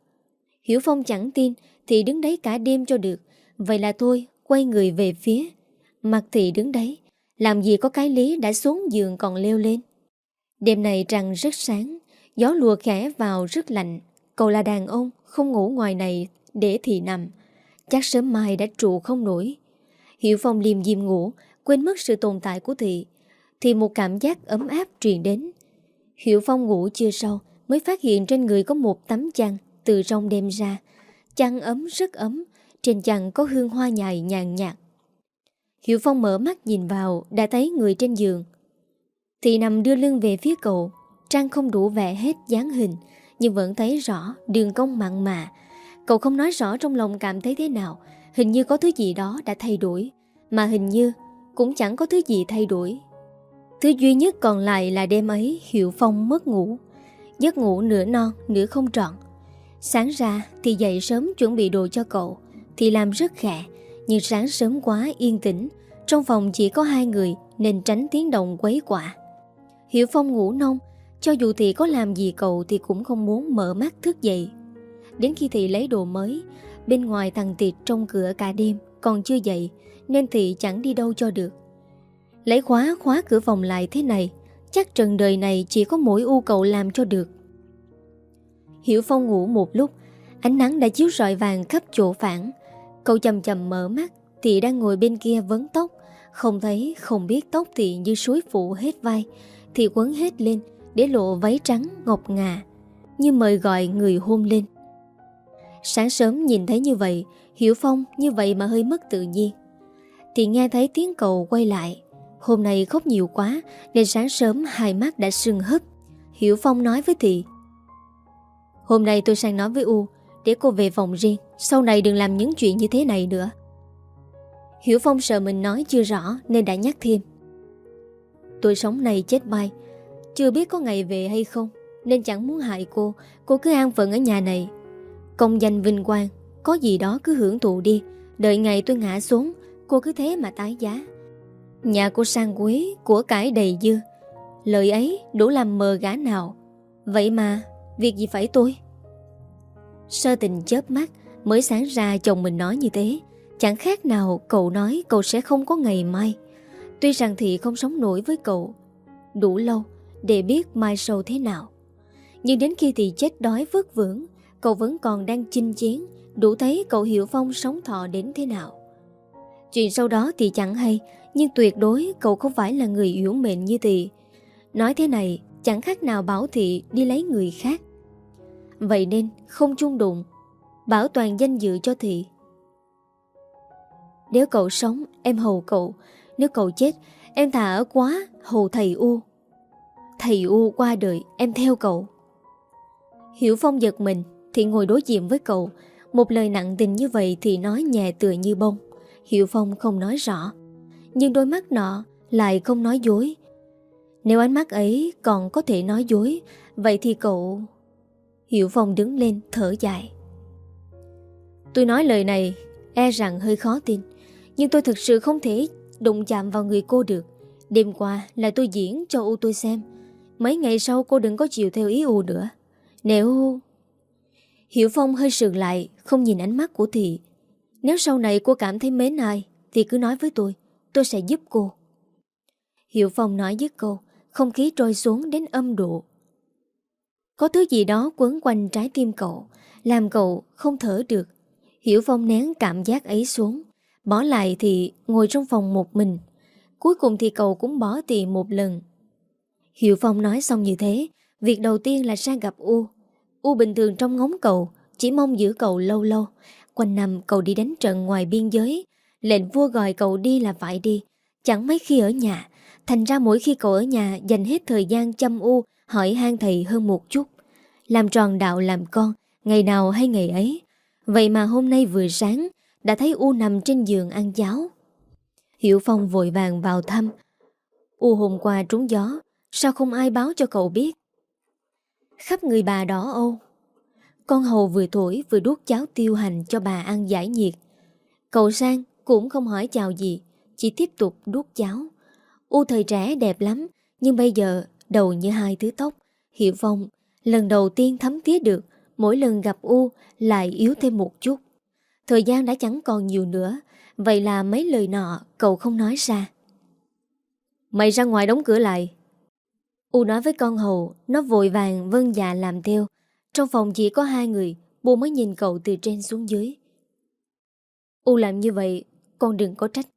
Hiểu Phong chẳng tin, Thị đứng đấy cả đêm cho được. Vậy là thôi, quay người về phía. Mặt Thị đứng đấy, làm gì có cái lý đã xuống giường còn leo lên. Đêm này trăng rất sáng, gió lùa khẽ vào rất lạnh. Cậu là đàn ông, không ngủ ngoài này để thì nằm. Chắc sớm mai đã trụ không nổi. Hiểu Phong liềm diêm ngủ, quên mất sự tồn tại của Thị. Thì một cảm giác ấm áp truyền đến. Hiểu Phong ngủ chưa sâu mới phát hiện trên người có một tấm chăn từ trong đem ra. Chăn ấm rất ấm, trên chăn có hương hoa nhài nhàn nhạt. hiệu Phong mở mắt nhìn vào đã thấy người trên giường. thị nằm đưa lưng về phía cậu, trang không đủ vẽ hết dáng hình, nhưng vẫn thấy rõ đường cong mặn mà. Cậu không nói rõ trong lòng cảm thấy thế nào, hình như có thứ gì đó đã thay đổi, mà hình như cũng chẳng có thứ gì thay đổi. Thứ duy nhất còn lại là đêm ấy Hiệu Phong mất ngủ. Giấc ngủ nửa non, nửa không trọn. Sáng ra thì dậy sớm chuẩn bị đồ cho cậu, thì làm rất khẽ, nhưng sáng sớm quá yên tĩnh, trong phòng chỉ có hai người nên tránh tiếng động quấy quả. hiệu Phong ngủ nông, cho dù Thị có làm gì cậu thì cũng không muốn mở mắt thức dậy. Đến khi Thị lấy đồ mới, bên ngoài thằng Tiệt trong cửa cả đêm còn chưa dậy nên Thị chẳng đi đâu cho được. Lấy khóa khóa cửa phòng lại thế này, chắc trần đời này chỉ có mỗi u cậu làm cho được. Hiểu Phong ngủ một lúc, ánh nắng đã chiếu rọi vàng khắp chỗ phản. Cậu chầm chầm mở mắt, thị đang ngồi bên kia vấn tóc, không thấy, không biết tóc thị như suối phụ hết vai, thị quấn hết lên để lộ váy trắng ngọc ngà, như mời gọi người hôn lên. Sáng sớm nhìn thấy như vậy, Hiểu Phong như vậy mà hơi mất tự nhiên. Thì nghe thấy tiếng cậu quay lại. Hôm nay khóc nhiều quá nên sáng sớm hai mắt đã sưng hấp. Hiểu Phong nói với Thị. Hôm nay tôi sang nói với U để cô về phòng riêng. Sau này đừng làm những chuyện như thế này nữa. Hiểu Phong sợ mình nói chưa rõ nên đã nhắc thêm. Tôi sống này chết bay. Chưa biết có ngày về hay không nên chẳng muốn hại cô. Cô cứ an phận ở nhà này. Công danh vinh quang, có gì đó cứ hưởng thụ đi. Đợi ngày tôi ngã xuống, cô cứ thế mà tái giá. Nhà cô sang quý, của cải đầy dư. Lời ấy đủ làm mờ gã nào. Vậy mà, việc gì phải tôi? Sơ tình chớp mắt, mới sáng ra chồng mình nói như thế. Chẳng khác nào cậu nói cậu sẽ không có ngày mai. Tuy rằng Thị không sống nổi với cậu đủ lâu để biết mai sau thế nào. Nhưng đến khi Thị chết đói vất vưởng, cậu vẫn còn đang chinh chiến, đủ thấy cậu hiểu Phong sống thọ đến thế nào. Chuyện sau đó thì chẳng hay, nhưng tuyệt đối cậu không phải là người yếu mệnh như Thị. Nói thế này chẳng khác nào bảo Thị đi lấy người khác. Vậy nên không chung đụng, bảo toàn danh dự cho Thị. Nếu cậu sống, em hầu cậu. Nếu cậu chết, em thả ở quá, hầu thầy U. Thầy U qua đời, em theo cậu. Hiểu Phong giật mình, thì ngồi đối diện với cậu. Một lời nặng tình như vậy thì nói nhẹ tựa như bông. Hiểu Phong không nói rõ. Nhưng đôi mắt nọ lại không nói dối Nếu ánh mắt ấy còn có thể nói dối Vậy thì cậu... Hiểu Phong đứng lên thở dài Tôi nói lời này E rằng hơi khó tin Nhưng tôi thực sự không thể đụng chạm vào người cô được Đêm qua là tôi diễn cho U tôi xem Mấy ngày sau cô đừng có chịu theo ý U nữa. Nếu... Hiểu Phong hơi sườn lại, Không nhìn ánh mắt của Thị. Nếu sau này cô cảm thấy mến ai, Thì cứ nói với tôi Tôi sẽ giúp cô. Hiểu Phong nói dứt câu Không khí trôi xuống đến âm độ. Có thứ gì đó quấn quanh trái tim cậu, Làm cậu không thở được. Hiểu Phong nén cảm giác ấy xuống, Bỏ lại thì ngồi trong phòng một mình. Cuối cùng thì cậu cũng bỏ tiền một lần. Hiệu Phong nói xong như thế, Việc đầu tiên là sang gặp U. U bình thường trong ngóng cậu, Chỉ mong giữ cậu lâu lâu. Quanh năm cậu đi đánh trận ngoài biên giới, Lệnh vua gọi cậu đi là phải đi. Chẳng mấy khi ở nhà, Thành ra mỗi khi cậu ở nhà Dành hết thời gian chăm U, Hỏi han thầy hơn một chút. Làm tròn đạo làm con, Ngày nào hay ngày ấy. Vậy mà hôm nay vừa sáng, Đã thấy U nằm trên giường ăn cháo. Hiểu Phong vội vàng vào thăm. U hôm qua trúng gió Sao không ai báo cho cậu biết? Khắp người bà đỏ âu. Con hầu vừa thổi vừa đút cháo tiêu hành cho bà ăn giải nhiệt. Cậu sang cũng không hỏi chào gì, Chỉ tiếp tục đút cháo. U thời trẻ đẹp lắm, Nhưng bây giờ đầu như hai thứ tóc. Hiệu vong lần đầu tiên thấm tía được, Mỗi lần gặp U lại yếu thêm một chút. Thời gian đã chẳng còn nhiều nữa, Vậy là mấy lời nọ cậu không nói ra. Mày ra ngoài đóng cửa lại. U nói với con hầu, Nó vội vàng vân dạ làm theo. Trong phòng chỉ có hai người, Bố mới nhìn cậu từ trên xuống dưới. U làm như vậy, Con đừng có trách.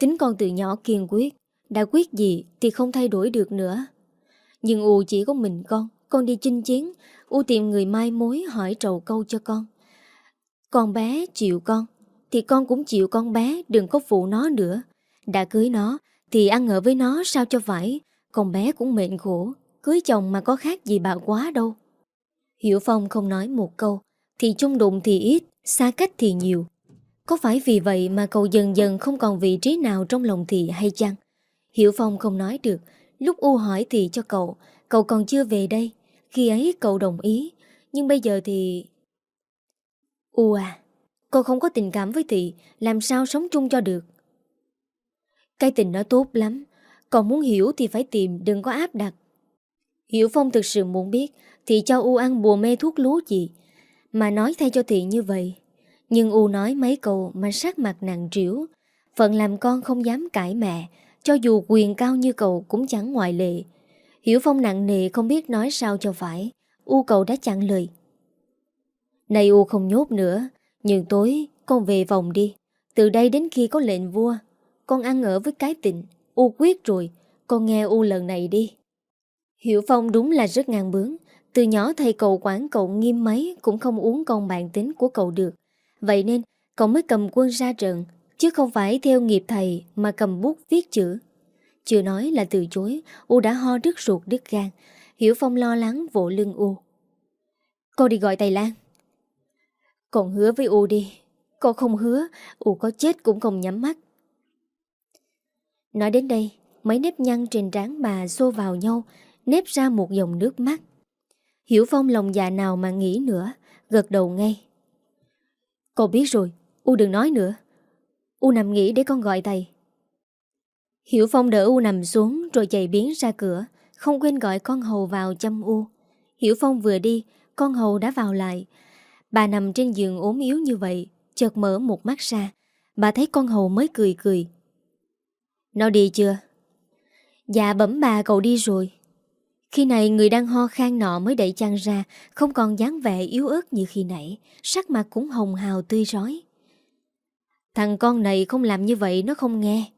Tính con từ nhỏ kiên quyết, Đã quyết gì thì không thay đổi được nữa. Nhưng U chỉ có mình con Con đi chinh chiến. U tìm người mai mối hỏi trầu câu cho con. Con bé chịu con, Thì con cũng chịu con bé, Đừng có phụ nó nữa. Đã cưới nó, thì ăn ở với nó sao cho phải? Con bé cũng mệnh khổ, Cưới chồng mà có khác gì bà quá đâu. Hiểu Phong không nói một câu, Thì chung đụng thì ít, Xa cách thì nhiều. Có phải vì vậy mà cậu dần dần không còn vị trí nào trong lòng thị hay chăng? Hiểu Phong không nói được, Lúc U hỏi thì cho cậu Cậu còn chưa về đây, Khi ấy cậu đồng ý, Nhưng bây giờ thì... U à con không có tình cảm với Thị Làm sao sống chung cho được? Cái tình nó tốt lắm còn muốn hiểu thì phải tìm, đừng có áp đặt. Hiểu Phong thực sự muốn biết Thì cho U ăn bùa mê thuốc lúa gì. Mà nói thay cho Thị như vậy. Nhưng U nói mấy câu Mà sắc mặt nặng trĩu, Phận làm con không dám cãi mẹ, Cho dù quyền cao như cậu cũng chẳng ngoại lệ. Hiểu Phong nặng nề không biết nói sao cho phải, U cậu đã chặn lời. Này U không nhốt nữa, Nhưng tối con về vòng đi. Từ đây đến khi có lệnh vua, Con ăn ở với cái tình U quyết rồi, Con nghe U lần này đi. Hiểu Phong đúng là rất ngang bướng. Từ nhỏ thầy cậu quản cậu nghiêm mấy Cũng không uống con bạn tính của cậu được. Vậy nên, cậu mới cầm quân ra trận, Chứ không phải theo nghiệp thầy Mà cầm bút viết chữ. Chưa nói là từ chối, U đã ho đứt ruột đứt gan. Hiểu Phong lo lắng vỗ lưng U. Cô đi gọi Tài Lan. Còn hứa với U đi. Cô không hứa, U có chết cũng không nhắm mắt. Nói đến đây, Mấy nếp nhăn trên trán bà xô vào nhau, Nếp ra một dòng nước mắt. Hiểu Phong lòng dạ nào mà nghĩ nữa, Gật đầu ngay. Cậu biết rồi, U đừng nói nữa. U nằm nghỉ để con gọi thầy. Hiểu Phong đỡ U nằm xuống Rồi chạy biến ra cửa, Không quên gọi con hầu vào chăm U. Hiểu Phong vừa đi, Con hầu đã vào lại. Bà nằm trên giường ốm yếu như vậy, Chợt mở một mắt ra. Bà thấy con hầu mới cười cười. Nó đi chưa? Dạ bẩm bà, cậu đi rồi. Khi này người đang ho khan nọ mới đẩy chăn ra, Không còn dáng vẻ yếu ớt như khi nãy. Sắc mặt cũng hồng hào tươi rói. Thằng con này không làm như vậy, nó không nghe.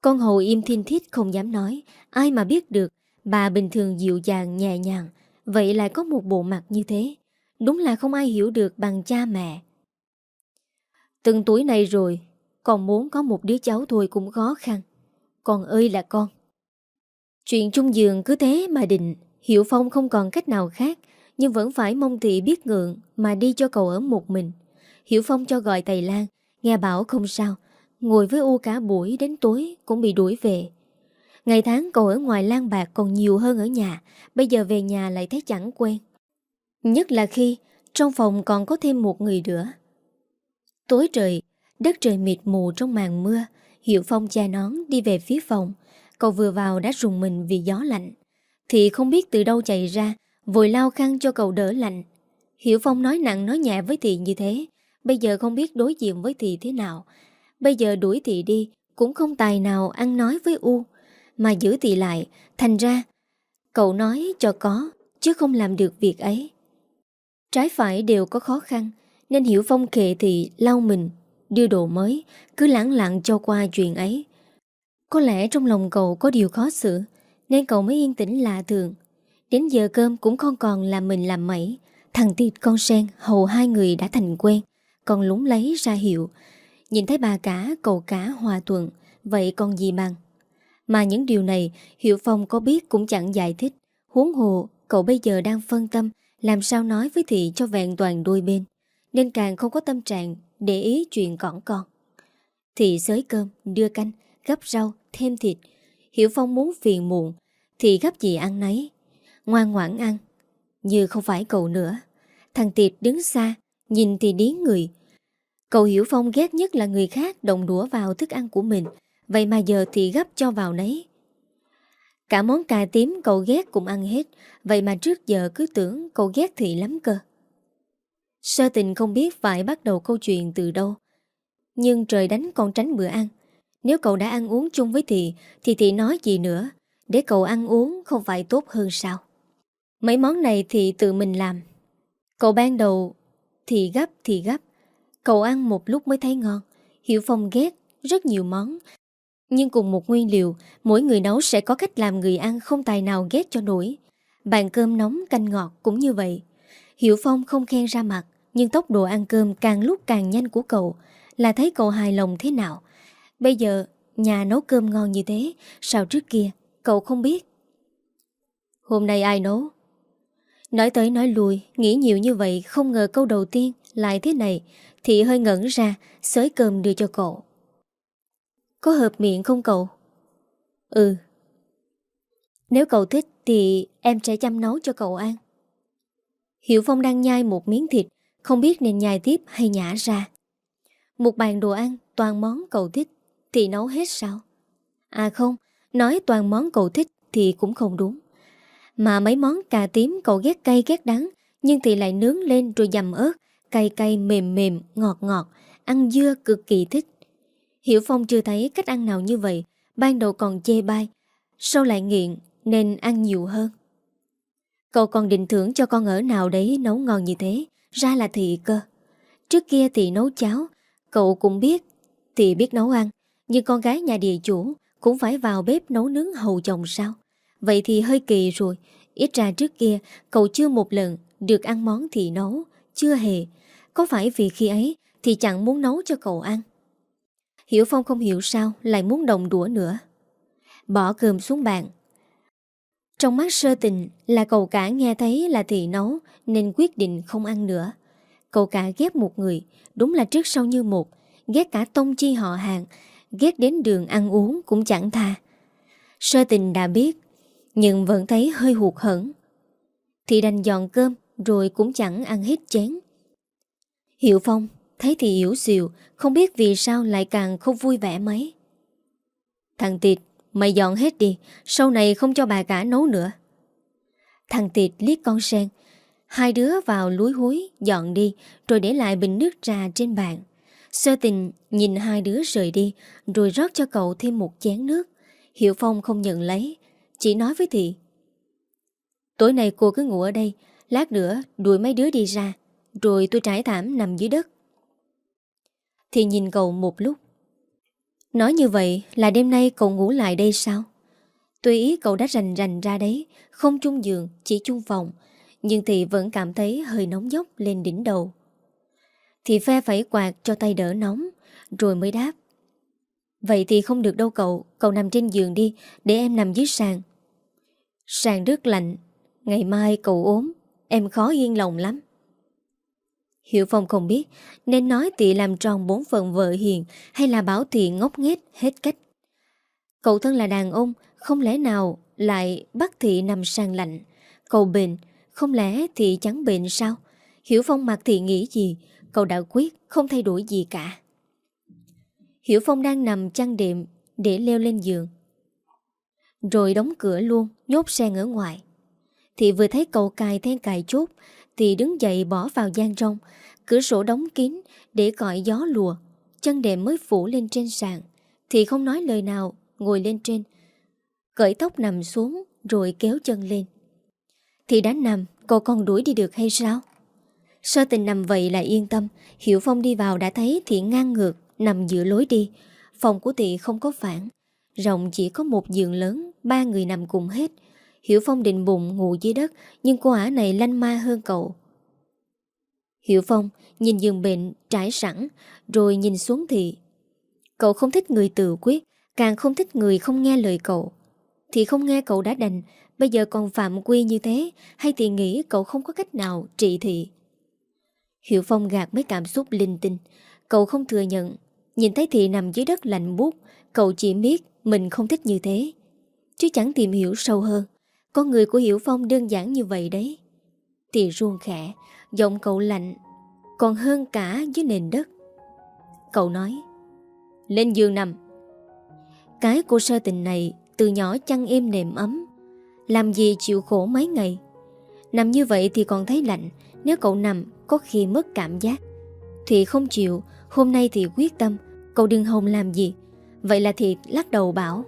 Con hầu im thiên thiết không dám nói. Ai mà biết được, Bà bình thường dịu dàng, nhẹ nhàng. Vậy lại có một bộ mặt như thế. Đúng là không ai hiểu được bằng cha mẹ. Từng tuổi này rồi còn muốn có một đứa cháu thôi cũng khó khăn. Con ơi là con. Chuyện chung giường cứ thế mà định. Hiểu Phong không còn cách nào khác, Nhưng vẫn phải mong thị biết ngượng Mà đi cho cậu ở một mình. Hiểu Phong cho gọi Tài Lan, Nghe bảo không sao. Ngồi với U cả buổi đến tối cũng bị đuổi về. Ngày tháng cậu ở ngoài lang bạc còn nhiều hơn ở nhà, Bây giờ về nhà lại thấy chẳng quen. Nhất là khi Trong phòng còn có thêm một người nữa. Tối trời Đất trời mịt mù trong màn mưa, Hiệu Phong che nón đi về phía phòng. Cậu vừa vào đã rùng mình vì gió lạnh. Thì không biết từ đâu chạy ra, Vội lao khăn cho cậu đỡ lạnh. Hiểu Phong nói nặng nói nhẹ với Thị như thế. Bây giờ không biết đối diện với Thị thế nào. Bây giờ đuổi Thị đi, Cũng không tài nào ăn nói với U. Mà giữ Thị lại, Thành ra, Cậu nói cho có, Chứ không làm được việc ấy. Trái phải đều có khó khăn, Nên Hiểu Phong kệ Thị lau mình. Đưa đồ mới, Cứ lãng lặng cho qua chuyện ấy. Có lẽ trong lòng cậu có điều khó xử, Nên cậu mới yên tĩnh lạ thường. Đến giờ cơm cũng không còn là mình làm mẩy. Thằng Tiệt con sen hầu hai người đã thành quen, Còn lúng lấy ra hiệu. Nhìn thấy bà cả, cậu cả hòa thuận, Vậy còn gì bằng? Mà những điều này, Hiệu Phong có biết cũng chẳng giải thích. Huống hồ, cậu bây giờ đang phân tâm, Làm sao nói với Thị cho vẹn toàn đôi bên. Nên càng không có tâm trạng để ý chuyện còn con. Thị xới cơm, đưa canh, gấp rau, thêm thịt. Hiểu Phong muốn phiền muộn Thì gấp gì ăn nấy. Ngoan ngoãn ăn Như không phải cậu nữa. Thằng Tiệp đứng xa Nhìn thì điến người. Cậu Hiểu Phong ghét nhất là người khác Động đũa vào thức ăn của mình. Vậy mà giờ thì gấp cho vào nấy. Cả món cà tím cậu ghét cũng ăn hết. Vậy mà trước giờ cứ tưởng cậu ghét Thị lắm cơ. Sơ tình không biết phải bắt đầu câu chuyện từ đâu. Nhưng trời đánh con tránh bữa ăn. Nếu cậu đã ăn uống chung với Thị, Thì Thị nói gì nữa? Để cậu ăn uống không phải tốt hơn sao? Mấy món này thì tự mình làm. Cậu ban đầu, thị gấp thì gấp. Cậu ăn một lúc mới thấy ngon. Hiểu Phong ghét rất nhiều món. Nhưng cùng một nguyên liệu, Mỗi người nấu sẽ có cách làm người ăn Không tài nào ghét cho nổi. Bàn cơm nóng, canh ngọt cũng như vậy. Hiểu Phong không khen ra mặt. Nhưng tốc độ ăn cơm càng lúc càng nhanh của cậu Là thấy cậu hài lòng thế nào Bây giờ nhà nấu cơm ngon như thế Sao trước kia cậu không biết Hôm nay ai nấu Nói tới nói lui, nghĩ nhiều như vậy không ngờ câu đầu tiên lại thế này, thì hơi ngẩn ra, xới cơm đưa cho cậu. Có hợp miệng không cậu? Ừ. Nếu cậu thích thì em sẽ chăm nấu cho cậu ăn. Hiểu Phong đang nhai một miếng thịt, không biết nên nhai tiếp hay nhả ra. Một bàn đồ ăn, toàn món cậu thích, thì nấu hết sao? À không, nói toàn món cậu thích thì cũng không đúng. Mà mấy món cà tím cậu ghét cay ghét đắng Nhưng thì lại nướng lên rồi dầm ớt Cay cay mềm mềm, ngọt ngọt Ăn dưa cực kỳ thích Hiểu Phong chưa thấy cách ăn nào như vậy Ban đầu còn chê bai Sau lại nghiện nên ăn nhiều hơn Cậu còn định thưởng cho con ở nào đấy nấu ngon như thế ra là thị cơ. Trước kia thì nấu cháo, Cậu cũng biết, Thì biết nấu ăn. Nhưng con gái nhà địa chủ Cũng phải vào bếp nấu nướng hầu chồng sao? Vậy thì hơi kỳ rồi. Ít ra trước kia, cậu chưa một lần Được ăn món thị nấu, Chưa hề. Có phải vì khi ấy Thì chẳng muốn nấu cho cậu ăn? Hiểu Phong không hiểu sao Lại muốn đồng đũa nữa. Bỏ cơm xuống bàn trong mắt sơ tình là cậu cả nghe thấy là thị nấu, Nên quyết định không ăn nữa. Cậu cả ghét một người, Đúng là trước sau như một, Ghét cả tông chi họ hàng, Ghét đến đường ăn uống cũng chẳng tha. Sơ tình đã biết, nhưng vẫn thấy hơi hụt hẫng. Thì đành dọn cơm, Rồi cũng chẳng ăn hết chén. Hiệu Phong Thấy thì yếu xìu, Không biết vì sao lại càng không vui vẻ mấy. Thằng Tịt Mày dọn hết đi, Sau này không cho bà cả nấu nữa. Thằng Tịt liếc con sen Hai đứa vào lúi húi, Dọn đi, Rồi để lại bình nước trà trên bàn. Sơ tình nhìn hai đứa rời đi, Rồi rót cho cậu thêm một chén nước. Hiệu Phong không nhận lấy, chỉ nói với Thị. Tối nay cô cứ ngủ ở đây, Lát nữa đuổi mấy đứa đi ra, Rồi tôi trải thảm nằm dưới đất. Thì nhìn cậu một lúc Nói như vậy là đêm nay cậu ngủ lại đây sao? Tuy ý cậu đã rành rành ra đấy, Không chung giường, Chỉ chung phòng, Nhưng thì vẫn cảm thấy hơi nóng dốc lên đỉnh đầu. Thì phe phải quạt cho tay đỡ nóng, Rồi mới đáp. Vậy thì không được đâu cậu Cậu nằm trên giường đi, Để em nằm dưới sàn. Sàn rất lạnh, Ngày mai cậu ốm, Em khó yên lòng lắm. Hiểu Phong không biết nên nói Tị làm tròn bốn phần vợ hiền hay là bảo Tị ngốc nghếch hết cách. Cậu thân là đàn ông, không lẽ nào lại bắt Thị nằm sang lạnh. Cậu bệnh, không lẽ Thị chẳng bệnh sao? Hiểu Phong mặc Thị nghĩ gì, cậu đã quyết không thay đổi gì cả. Hiểu Phong đang nằm chăn đệm để leo lên giường. Rồi đóng cửa luôn, nhốt sen ở ngoài thì vừa thấy cậu cài then cài chốt, Thì đứng dậy bỏ vào gian trong. Cửa sổ đóng kín để gọi gió lùa. Chân đệm mới phủ lên trên sàn, Thì không nói lời nào, Ngồi lên trên. Cởi tóc nằm xuống rồi kéo chân lên. Thì đã nằm, Cậu còn đuổi đi được hay sao? Sơ tình nằm vậy là yên tâm. Hiểu Phong đi vào đã thấy Thị ngang ngược, Nằm giữa lối đi. Phòng của Thị không có phản, Rộng chỉ có một giường lớn, Ba người nằm cùng hết. Hiểu Phong định bụng ngủ dưới đất, Nhưng cô ả này lanh ma hơn cậu. Hiểu Phong nhìn giường bệnh trải sẵn, Rồi nhìn xuống thì, Cậu không thích người tự quyết, Càng không thích người không nghe lời cậu. Thì không nghe cậu đã đành, Bây giờ còn phạm quy như thế, Hay thì nghĩ cậu không có cách nào trị thị? Hiểu Phong gạt mấy cảm xúc linh tinh. Cậu không thừa nhận, Nhìn thấy thị nằm dưới đất lạnh buốt, Cậu chỉ biết mình không thích như thế. Chứ chẳng tìm hiểu sâu hơn con người của Hiểu Phong đơn giản như vậy đấy. Thì ruông khẽ, Giọng cậu lạnh, Còn hơn cả dưới nền đất. Cậu nói, Lên giường nằm. Cái cô sơ tình này Từ nhỏ chăn êm nệm ấm, Làm gì chịu khổ mấy ngày. Nằm như vậy thì còn thấy lạnh, Nếu cậu nằm có khi mất cảm giác. Thì không chịu, Hôm nay thì quyết tâm, Cậu đừng hồng làm gì. Vậy là Thiệt lắc đầu bảo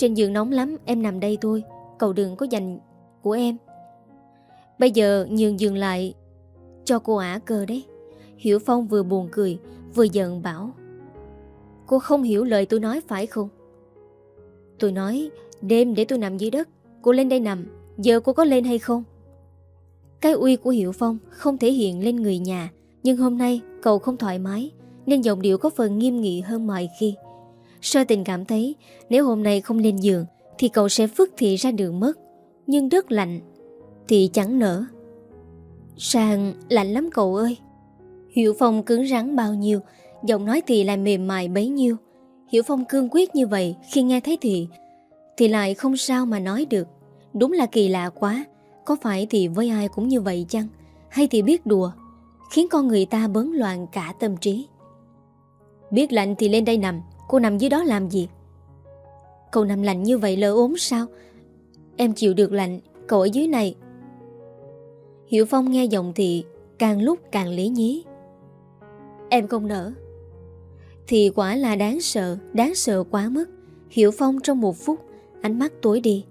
trên giường nóng lắm, Em nằm đây thôi, Cậu đừng có dành của em. Bây giờ nhường giường lại Cho cô ả cơ đấy. Hiểu Phong vừa buồn cười, Vừa giận bảo, Cô không hiểu lời tôi nói phải không? Tôi nói, Đêm để tôi nằm dưới đất, Cô lên đây nằm, Giờ cô có lên hay không? Cái uy của Hiểu Phong không thể hiện lên người nhà, Nhưng hôm nay cậu không thoải mái, Nên giọng điệu có phần nghiêm nghị hơn mọi khi. Sơ tình cảm thấy nếu hôm nay không lên giường thì cậu sẽ phức thị ra đường mất. Nhưng đất lạnh thì chẳng nở. Sàng lạnh lắm cậu ơi. Hiểu Phong cứng rắn bao nhiêu, giọng nói thì lại mềm mại bấy nhiêu. Hiểu Phong cương quyết như vậy khi nghe thấy thì thì lại không sao mà nói được. Đúng là kỳ lạ quá. Có phải thì với ai cũng như vậy chăng? Hay thì biết đùa, khiến con người ta bấn loạn cả tâm trí. Biết lạnh thì lên đây nằm, Cô nằm dưới đó làm gì? Cậu nằm lạnh như vậy lỡ ốm sao? Em chịu được lạnh, Cậu ở dưới này. Hiểu Phong nghe giọng thì Càng lúc càng lý nhí. Em không nở. Thì quả là đáng sợ Đáng sợ quá mức. Hiểu Phong trong một phút, Ánh mắt tối đi.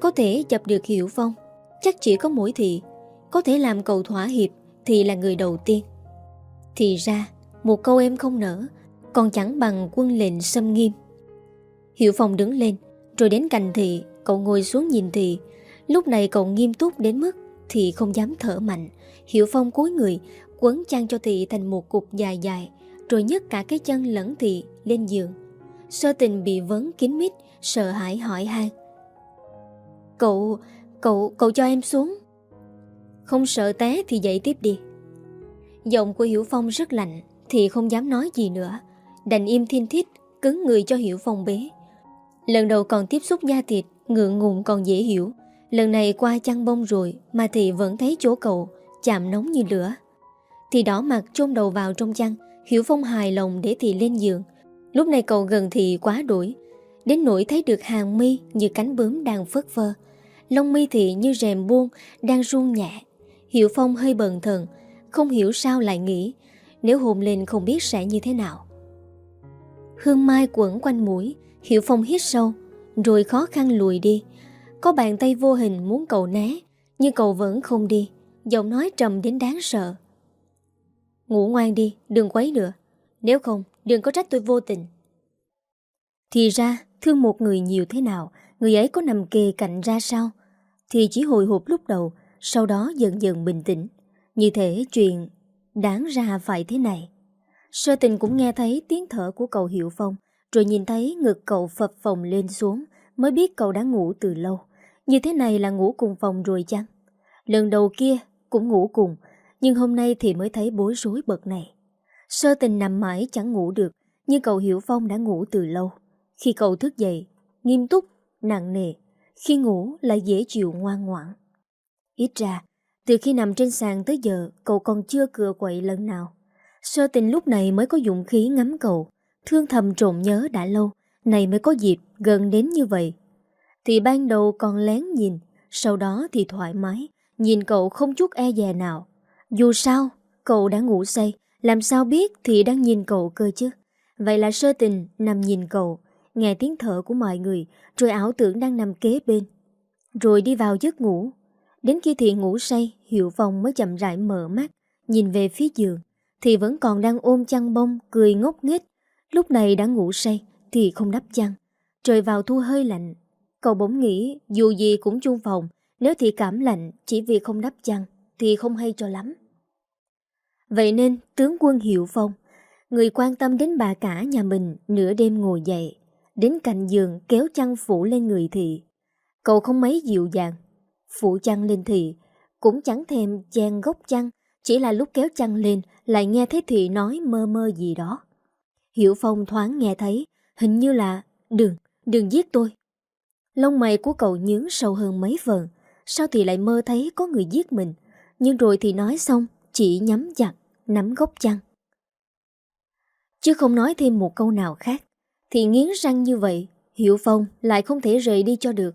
Có thể chập được Hiểu Phong. Chắc chỉ có mỗi thị Có thể làm cậu thỏa hiệp Thì là người đầu tiên. Thì ra, Một câu em không nở còn chẳng bằng quân lệnh xâm nghiêm. Hiệu Phong đứng lên, rồi đến cạnh thị, cậu ngồi xuống nhìn thị. Lúc này cậu nghiêm túc đến mức thị không dám thở mạnh. Hiệu Phong cúi người, quấn chăn cho thị thành một cục dài dài, rồi nhấc cả cái chân lẫn thị lên giường. Sơ tình bị vấn kín mít, sợ hãi hỏi han. Cậu, cậu, cậu cho em xuống. Không sợ té thì dậy tiếp đi. Giọng của Hiểu Phong rất lạnh, thì không dám nói gì nữa. Đành im thiên thiết Cứng người cho Hiểu Phong bế. Lần đầu còn tiếp xúc da thịt, Ngượng ngùng còn dễ hiểu. Lần này qua chăn bông rồi Mà thị vẫn thấy chỗ cậu, Chạm nóng như lửa. Thì đỏ mặt chôn đầu vào trong chăn, Hiểu Phong hài lòng để thị lên giường. Lúc này cậu gần thị quá đuổi. Đến nỗi thấy được hàng mi Như cánh bướm đang phất phơ. Lông mi thị như rèm buông, Đang run nhẹ. Hiểu Phong hơi bần thần, Không hiểu sao lại nghĩ. Nếu hôn lên không biết sẽ như thế nào. Hương mai quẩn quanh mũi Hiệu Phong hít sâu Rồi khó khăn lùi đi. Có bàn tay vô hình muốn cậu né Nhưng cậu vẫn không đi. Giọng nói trầm đến đáng sợ. Ngủ ngoan đi, đừng quấy nữa. Nếu không, đừng có trách tôi vô tình. Thì ra, thương một người nhiều thế nào Người ấy có nằm kề cạnh ra sao? Thì chỉ hồi hộp lúc đầu Sau đó dần dần bình tĩnh. Như thể chuyện đáng ra phải thế này. Sơ tình cũng nghe thấy tiếng thở của cậu Hiệu Phong, rồi nhìn thấy ngực cậu phập phồng lên xuống, mới biết cậu đã ngủ từ lâu. Như thế này là ngủ cùng phòng rồi chăng? Lần đầu kia cũng ngủ cùng, Nhưng hôm nay thì mới thấy bối rối bậc này. Sơ tình nằm mãi chẳng ngủ được, nhưng cậu Hiểu Phong đã ngủ từ lâu. Khi cậu thức dậy, nghiêm túc, nặng nề, khi ngủ lại dễ chịu ngoan ngoãn. Ít ra, từ khi nằm trên sàn tới giờ, cậu còn chưa cựa quậy lần nào. Sơ tình lúc này mới có dụng khí ngắm cậu, thương thầm trộm nhớ đã lâu, này mới có dịp gần đến như vậy. Thì ban đầu còn lén nhìn, sau đó thì thoải mái, nhìn cậu không chút e dè nào. Dù sao, cậu đã ngủ say, làm sao biết thì đang nhìn cậu cơ chứ. Vậy là sơ tình nằm nhìn cậu, nghe tiếng thở của mọi người, rồi ảo tưởng đang nằm kế bên. Rồi đi vào giấc ngủ. Đến khi thì ngủ say, Hiệu Phong mới chậm rãi mở mắt, nhìn về phía giường. Thì vẫn còn đang ôm chăn bông, cười ngốc nghếch. Lúc này đã ngủ say, thì không đắp chăn. Trời vào thu hơi lạnh. Cậu bỗng nghĩ dù gì cũng chung phòng, nếu Thị cảm lạnh chỉ vì không đắp chăn, thì không hay cho lắm. Vậy nên tướng quân Hiệu Phong, người quan tâm đến bà cả nhà mình nửa đêm ngồi dậy, đến cạnh giường kéo chăn phủ lên người thị. Cậu không mấy dịu dàng, phủ chăn lên thị, cũng chẳng thèm chen gốc chăn, chỉ là lúc kéo chăn lên lại nghe thấy thị nói mơ mơ gì đó. Hiểu Phong thoáng nghe thấy, hình như là đừng, đừng giết tôi. Lông mày của cậu nhướng sâu hơn mấy phần, sao thì lại mơ thấy có người giết mình, nhưng rồi thì nói xong, chỉ nhắm chặt, nắm gốc chăn. Chứ không nói thêm một câu nào khác, thì nghiến răng như vậy, Hiệu Phong lại không thể rời đi cho được.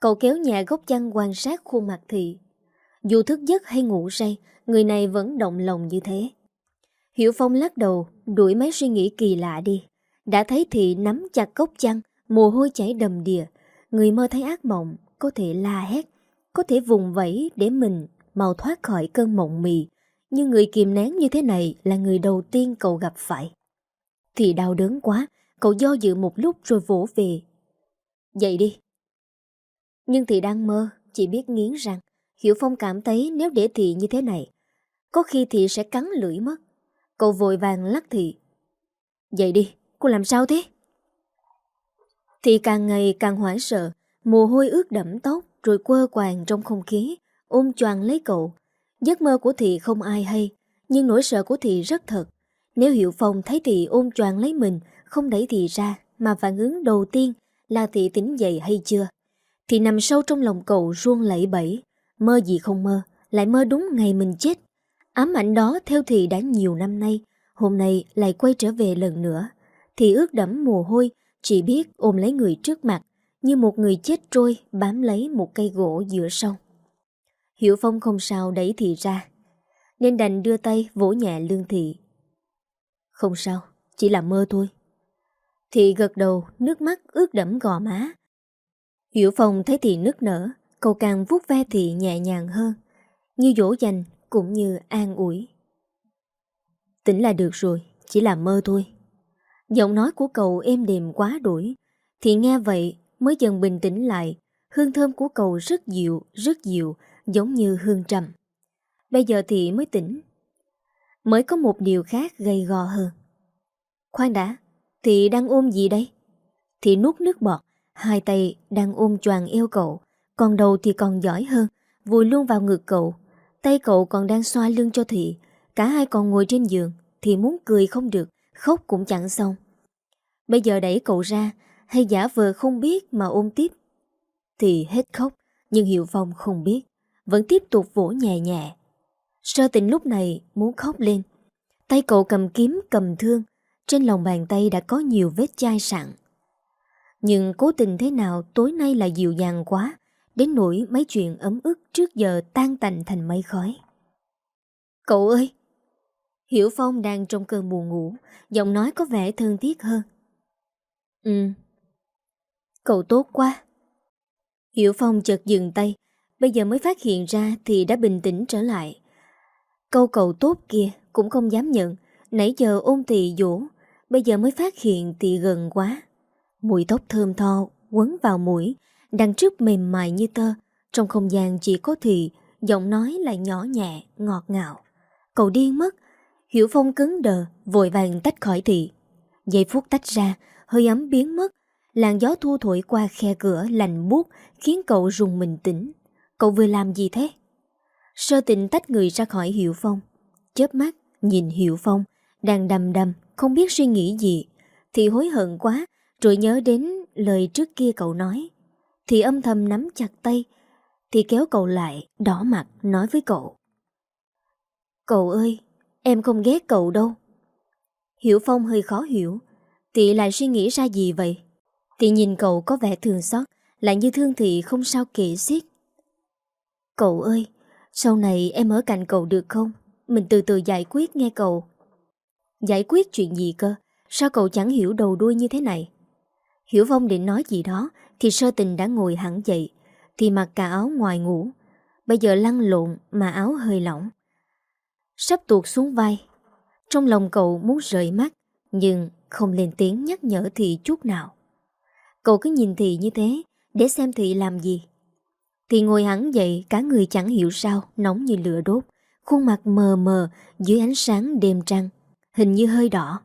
Cậu kéo nhẹ gốc chăn quan sát khuôn mặt thị. Dù thức giấc hay ngủ say, người này vẫn động lòng như thế. Hiểu Phong lắc đầu, đuổi mấy suy nghĩ kỳ lạ đi. Đã thấy thị nắm chặt cốc chăn, mồ hôi chảy đầm đìa. Người mơ thấy ác mộng, có thể la hét, có thể vùng vẫy để mình mau thoát khỏi cơn mộng mì. Nhưng người kìm nén như thế này là người đầu tiên cậu gặp phải. Thì đau đớn quá, cậu do dự một lúc rồi vỗ về. Dậy đi. Nhưng thì đang mơ, chỉ biết nghiến răng. Hiểu Phong cảm thấy nếu để thị như thế này, có khi thị sẽ cắn lưỡi mất. Cậu vội vàng lắc thị. Dậy đi, cô làm sao thế? Thị càng ngày càng hoảng sợ, mồ hôi ướt đẫm tóc rồi quơ quàng trong không khí, ôm choàng lấy cậu. Giấc mơ của Thị không ai hay, nhưng nỗi sợ của Thị rất thật. Nếu Hiệu Phong thấy Thị ôm choàng lấy mình, không đẩy Thị ra, mà phản ứng đầu tiên là Thị tỉnh dậy hay chưa. Thị nằm sâu trong lòng cậu ruông lẫy bẫy, mơ gì không mơ, lại mơ đúng ngày mình chết. Ám ảnh đó theo Thị đã nhiều năm nay, hôm nay lại quay trở về lần nữa. Thị ướt đẫm mồ hôi, chỉ biết ôm lấy người trước mặt, như một người chết trôi bám lấy một cây gỗ giữa sông. Hiểu Phong không sao đẩy thị ra, nên đành đưa tay vỗ nhẹ lương thị. Không sao, chỉ là mơ thôi. Thị gật đầu, nước mắt ướt đẫm gò má. Hiểu Phong thấy thị nức nở, cậu càng vuốt ve thị nhẹ nhàng hơn, như dỗ dành cũng như an ủi. Tỉnh là được rồi, chỉ là mơ thôi. Giọng nói của cậu êm đềm quá đuổi, thì nghe vậy mới dần bình tĩnh lại. Hương thơm của cậu rất dịu, rất dịu, giống như hương trầm. Bây giờ thì mới tỉnh. Mới có một điều khác gây gò hơn. Khoan đã, thì đang ôm gì đây? Thì nuốt nước bọt, hai tay đang ôm choàng eo cậu, còn đầu thì còn giỏi hơn, vùi luôn vào ngực cậu. Tay cậu còn đang xoa lưng cho Thị, cả hai còn ngồi trên giường, thì muốn cười không được, khóc cũng chẳng xong. Bây giờ đẩy cậu ra, hay giả vờ không biết mà ôm tiếp. Thì hết khóc, nhưng Hiệu Phong không biết, vẫn tiếp tục vỗ nhẹ nhẹ. Sơ tình lúc này muốn khóc lên. Tay cậu cầm kiếm cầm thương, trên lòng bàn tay đã có nhiều vết chai sẵn. Nhưng cố tình thế nào tối nay là dịu dàng quá, đến nỗi mấy chuyện ấm ức trước giờ tan tành thành mây khói. Cậu ơi! Hiểu Phong đang trong cơn buồn ngủ, giọng nói có vẻ thân thiết hơn. Ừ, Cậu tốt quá. Hiểu Phong chợt dừng tay, bây giờ mới phát hiện ra thì đã bình tĩnh trở lại. Câu cậu tốt kia cũng không dám nhận, nãy giờ ôn tỳ dỗ, bây giờ mới phát hiện thì gần quá. Mùi tóc thơm tho quấn vào mũi, đằng trước mềm mại như tơ, trong không gian chỉ có thị, giọng nói lại nhỏ nhẹ, ngọt ngào. Cậu điên mất, Hiểu Phong cứng đờ, vội vàng tách khỏi thị. Giây phút tách ra, hơi ấm biến mất, Làn gió thu thổi qua khe cửa lành buốt khiến cậu rùng mình tỉnh. Cậu vừa làm gì thế? Sơ tình tách người ra khỏi Hiệu Phong Chớp mắt nhìn Hiệu Phong Đang đầm đầm không biết suy nghĩ gì Thì hối hận quá Rồi nhớ đến lời trước kia cậu nói thì âm thầm nắm chặt tay, Thì kéo cậu lại, Đỏ mặt, nói với cậu. Cậu ơi, Em không ghét cậu đâu. Hiểu Phong hơi khó hiểu. Tị lại suy nghĩ ra gì vậy? Tị nhìn cậu có vẻ thường xót, Lại như thương thị không sao kể xiết. Cậu ơi, Sau này em ở cạnh cậu được không? Mình từ từ giải quyết nghe cậu. Giải quyết chuyện gì cơ? Sao cậu chẳng hiểu đầu đuôi như thế này? Hiểu Phong định nói gì đó thì sơ tình đã ngồi hẳn dậy, Thì mặc cả áo ngoài ngủ. Bây giờ lăn lộn mà áo hơi lỏng. Sắp tuột xuống vai. Trong lòng cậu muốn rời mắt, Nhưng không lên tiếng nhắc nhở Thị chút nào. Cậu cứ nhìn Thị như thế, Để xem Thị làm gì. Thị ngồi hẳn dậy, Cả người chẳng hiểu sao, Nóng như lửa đốt. Khuôn mặt mờ mờ, Dưới ánh sáng đêm trăng, Hình như hơi đỏ.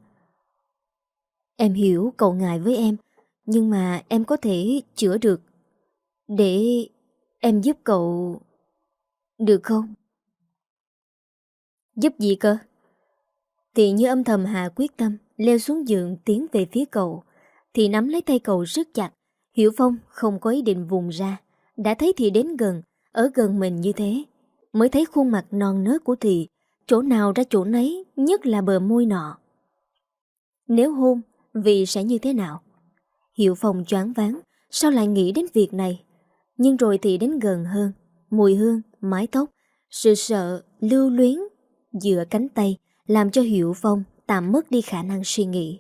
Em hiểu cậu ngại với em nhưng mà em có thể chữa được. Để em giúp cậu Được không? Giúp gì cơ? Thì như âm thầm hạ quyết tâm, Leo xuống giường tiến về phía cậu, Thì nắm lấy tay cậu rất chặt. Hiểu Phong không có ý định vùng ra. Đã thấy thì đến gần, Ở gần mình như thế, Mới thấy khuôn mặt non nớt của Thị, Chỗ nào ra chỗ nấy, Nhất là bờ môi nọ. Nếu hôn, Vì sẽ như thế nào? Hiệu phòng choáng váng Sao lại nghĩ đến việc này? Nhưng rồi thì đến gần hơn Mùi hương, mái tóc Sự sợ, lưu luyến Dựa cánh tay Làm cho Hiệu Phong tạm mất đi khả năng suy nghĩ.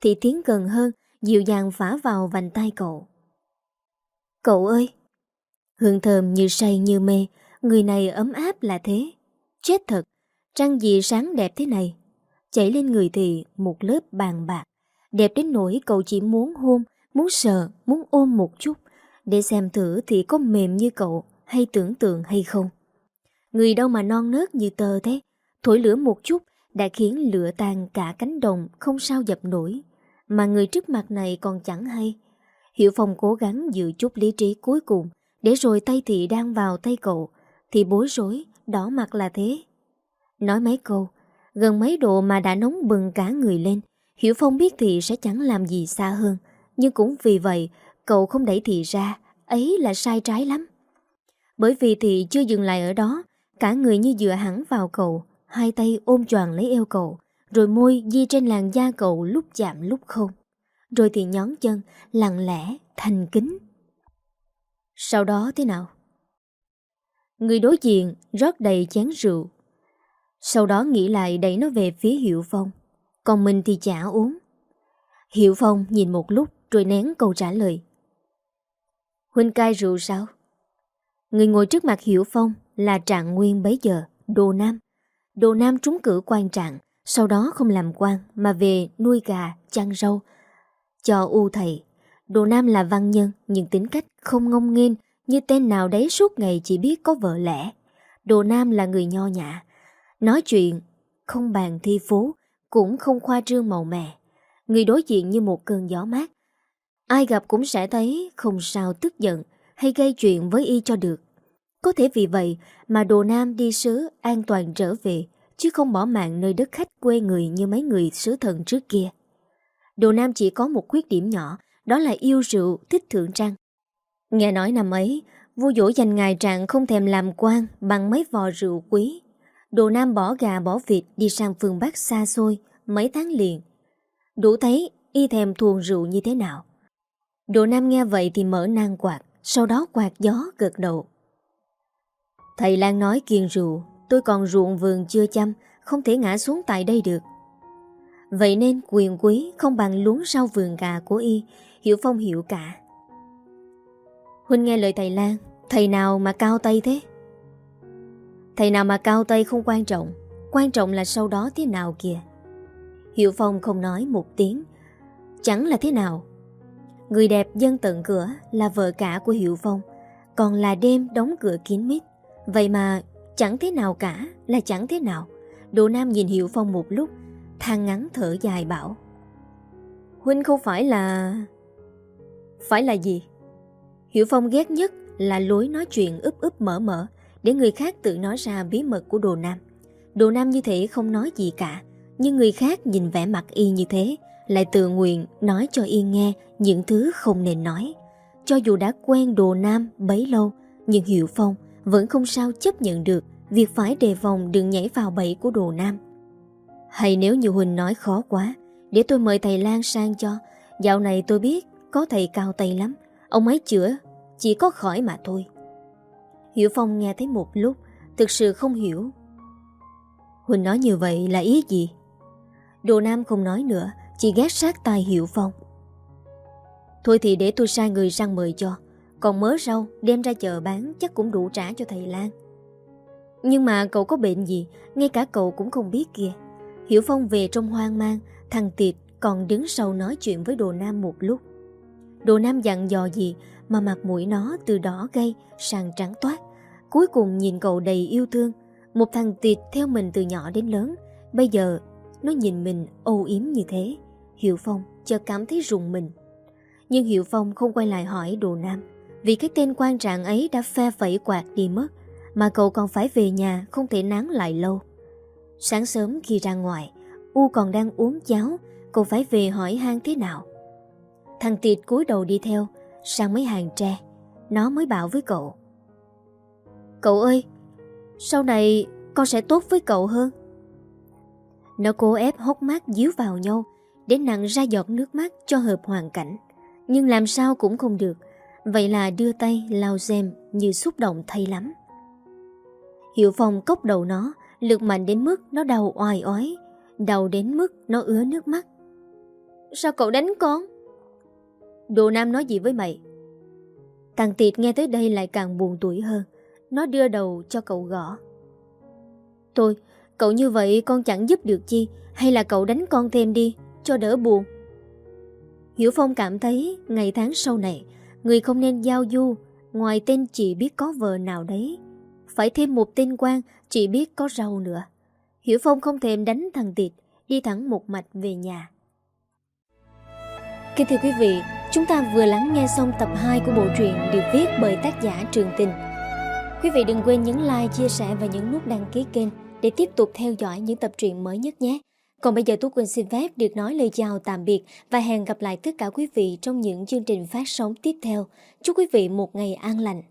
Thì tiến gần hơn Dịu dàng phá vào vành tay cậu. Cậu ơi! Hương thơm như say như mê Người này ấm áp là thế. Chết thật Trăng gì sáng đẹp thế này? Chảy lên người thì một lớp bàn bạc Đẹp đến nỗi cậu chỉ muốn hôn Muốn sờ, muốn ôm một chút Để xem thử thì có mềm như cậu Hay tưởng tượng hay không Người đâu mà non nớt như tơ thế Thổi lửa một chút đã khiến lửa tan cả cánh đồng không sao dập nổi. Mà người trước mặt này còn chẳng hay. Hiểu Phong cố gắng giữ chút lý trí cuối cùng để rồi tay thị đang vào tay cậu thì bối rối, đỏ mặt là thế. Nói mấy câu, gần mấy độ mà đã nóng bừng cả người lên. Hiểu Phong biết thị sẽ chẳng làm gì xa hơn. Nhưng cũng vì vậy, cậu không đẩy thị ra, ấy là sai trái lắm. Bởi vì thị chưa dừng lại ở đó, cả người như dựa hẳn vào cậu, Hai tay ôm choàng lấy eo cậu Rồi môi di trên làn da cậu lúc chạm lúc không. Rồi thì nhón chân Lặng lẽ, thành kính. Sau đó thế nào? Người đối diện rót đầy chén rượu. Sau đó nghĩ lại đẩy nó về phía Hiệu Phong. Còn mình thì chả uống. Hiệu Phong nhìn một lúc rồi nén câu trả lời Huynh cai rượu sao? Người ngồi trước mặt hiểu Phong Là Trạng Nguyên bấy giờ Đồ Nam Đồ Nam trúng cử quan trạng, sau đó không làm quan mà về nuôi gà, chăn rau. Cho u thầy, Đồ Nam là văn nhân nhưng tính cách không ngông nghênh như tên nào đấy suốt ngày chỉ biết có vợ lẽ. Đồ Nam là người nho nhã, nói chuyện không bàn thi phú, cũng không khoa trương màu mè. Người đối diện như một cơn gió mát. Ai gặp cũng sẽ thấy không sao tức giận hay gây chuyện với y cho được. Có thể vì vậy mà Đồ Nam đi sứ an toàn trở về, chứ không bỏ mạng nơi đất khách quê người như mấy người sứ thần trước kia. Đồ Nam chỉ có một khuyết điểm nhỏ, đó là yêu rượu, thích thượng trang. Nghe nói năm ấy, vua dỗ dành ngài trạng không thèm làm quan bằng mấy vò rượu quý. Đồ Nam bỏ gà bỏ vịt đi sang phương Bắc xa xôi, mấy tháng liền. Đủ thấy y thèm thuồng rượu như thế nào. Đồ Nam nghe vậy thì mở nang quạt, sau đó quạt gió gật đầu. Thầy Lan nói kiên rượu Tôi còn ruộng vườn chưa chăm Không thể ngã xuống tại đây được. Vậy nên quyền quý không bằng luống sau vườn gà của y Hiểu Phong hiểu cả. Huynh nghe lời thầy Lan Thầy nào mà cao tay thế? Thầy nào mà cao tay không quan trọng Quan trọng là sau đó thế nào kìa. Hiệu Phong không nói một tiếng Chẳng là thế nào. Người đẹp dân tận cửa là vợ cả của Hiệu Phong Còn là đêm đóng cửa kín mít Vậy mà chẳng thế nào cả là chẳng thế nào Đồ Nam nhìn Hiệu Phong một lúc than ngắn thở dài bảo Huynh không phải là... Phải là gì? Hiệu Phong ghét nhất là lối nói chuyện ướp ướp mở mở để người khác tự nói ra bí mật của Đồ Nam. Đồ Nam như thế không nói gì cả, nhưng người khác nhìn vẻ mặt y như thế, lại tự nguyện nói cho Yên nghe những thứ không nên nói. Cho dù đã quen Đồ Nam bấy lâu, nhưng Hiệu Phong vẫn không sao chấp nhận được việc phải đề phòng đừng nhảy vào bẫy của Đồ Nam. Hay nếu như Huỳnh nói khó quá, để tôi mời thầy Lan sang cho. Dạo này tôi biết có thầy cao tay lắm, ông ấy chữa, chỉ có khỏi mà thôi. Hiểu Phong nghe thấy một lúc, thực sự không hiểu. Huỳnh nói như vậy là ý gì? Đồ Nam không nói nữa, chỉ ghét sát tai Hiểu Phong. Thôi thì để tôi sai người sang mời cho, còn mớ rau đem ra chợ bán chắc cũng đủ trả cho thầy Lan. Nhưng mà cậu có bệnh gì, ngay cả cậu cũng không biết kìa. Hiểu Phong về trong hoang mang, thằng tiệt còn đứng sau nói chuyện với Đồ Nam một lúc. Đồ Nam dặn dò gì mà mặt mũi nó từ đỏ gây sang trắng toát. Cuối cùng nhìn cậu đầy yêu thương. Một thằng tiệt theo mình từ nhỏ đến lớn. Bây giờ nó nhìn mình âu yếm như thế. Hiệu Phong chợt cảm thấy rùng mình. Nhưng Hiệu Phong không quay lại hỏi Đồ Nam. Vì cái tên quan trạng ấy đã phe phẩy quạt đi mất. Mà cậu còn phải về nhà không thể nán lại lâu. Sáng sớm khi ra ngoài, U còn đang uống cháo, cậu phải về hỏi hang thế nào. Thằng Tiệt cúi đầu đi theo, sang mấy hàng tre, nó mới bảo với cậu. Cậu ơi, sau này con sẽ tốt với cậu hơn. Nó cố ép hốc mắt díu vào nhau để nặng ra giọt nước mắt cho hợp hoàn cảnh. Nhưng làm sao cũng không được, vậy là đưa tay lau xem như xúc động thay lắm. Hiệu Phong cốc đầu nó, lực mạnh đến mức nó đau oai oái, đau đến mức nó ứa nước mắt. Sao cậu đánh con? Đồ Nam nói gì với mày? Thằng Tiệt nghe tới đây lại càng buồn tuổi hơn. Nó đưa đầu cho cậu gõ. Thôi, cậu như vậy con chẳng giúp được chi, hay là cậu đánh con thêm đi, cho đỡ buồn. Hiểu Phong cảm thấy ngày tháng sau này, người không nên giao du, ngoài tên chị biết có vợ nào đấy phải thêm một tên quan chị biết có rau nữa. Hiểu Phong không thèm đánh thằng Tiệt Đi thẳng một mạch về nhà. Kính thưa quý vị Chúng ta vừa lắng nghe xong tập 2 của bộ truyện Được viết bởi tác giả Trường Tình. Quý vị đừng quên nhấn like, chia sẻ và nhấn nút đăng ký kênh Để tiếp tục theo dõi những tập truyện mới nhất nhé còn bây giờ Tú Quỳnh xin phép được nói lời chào tạm biệt và hẹn gặp lại tất cả quý vị trong những chương trình phát sóng tiếp theo. Chúc quý vị một ngày an lành.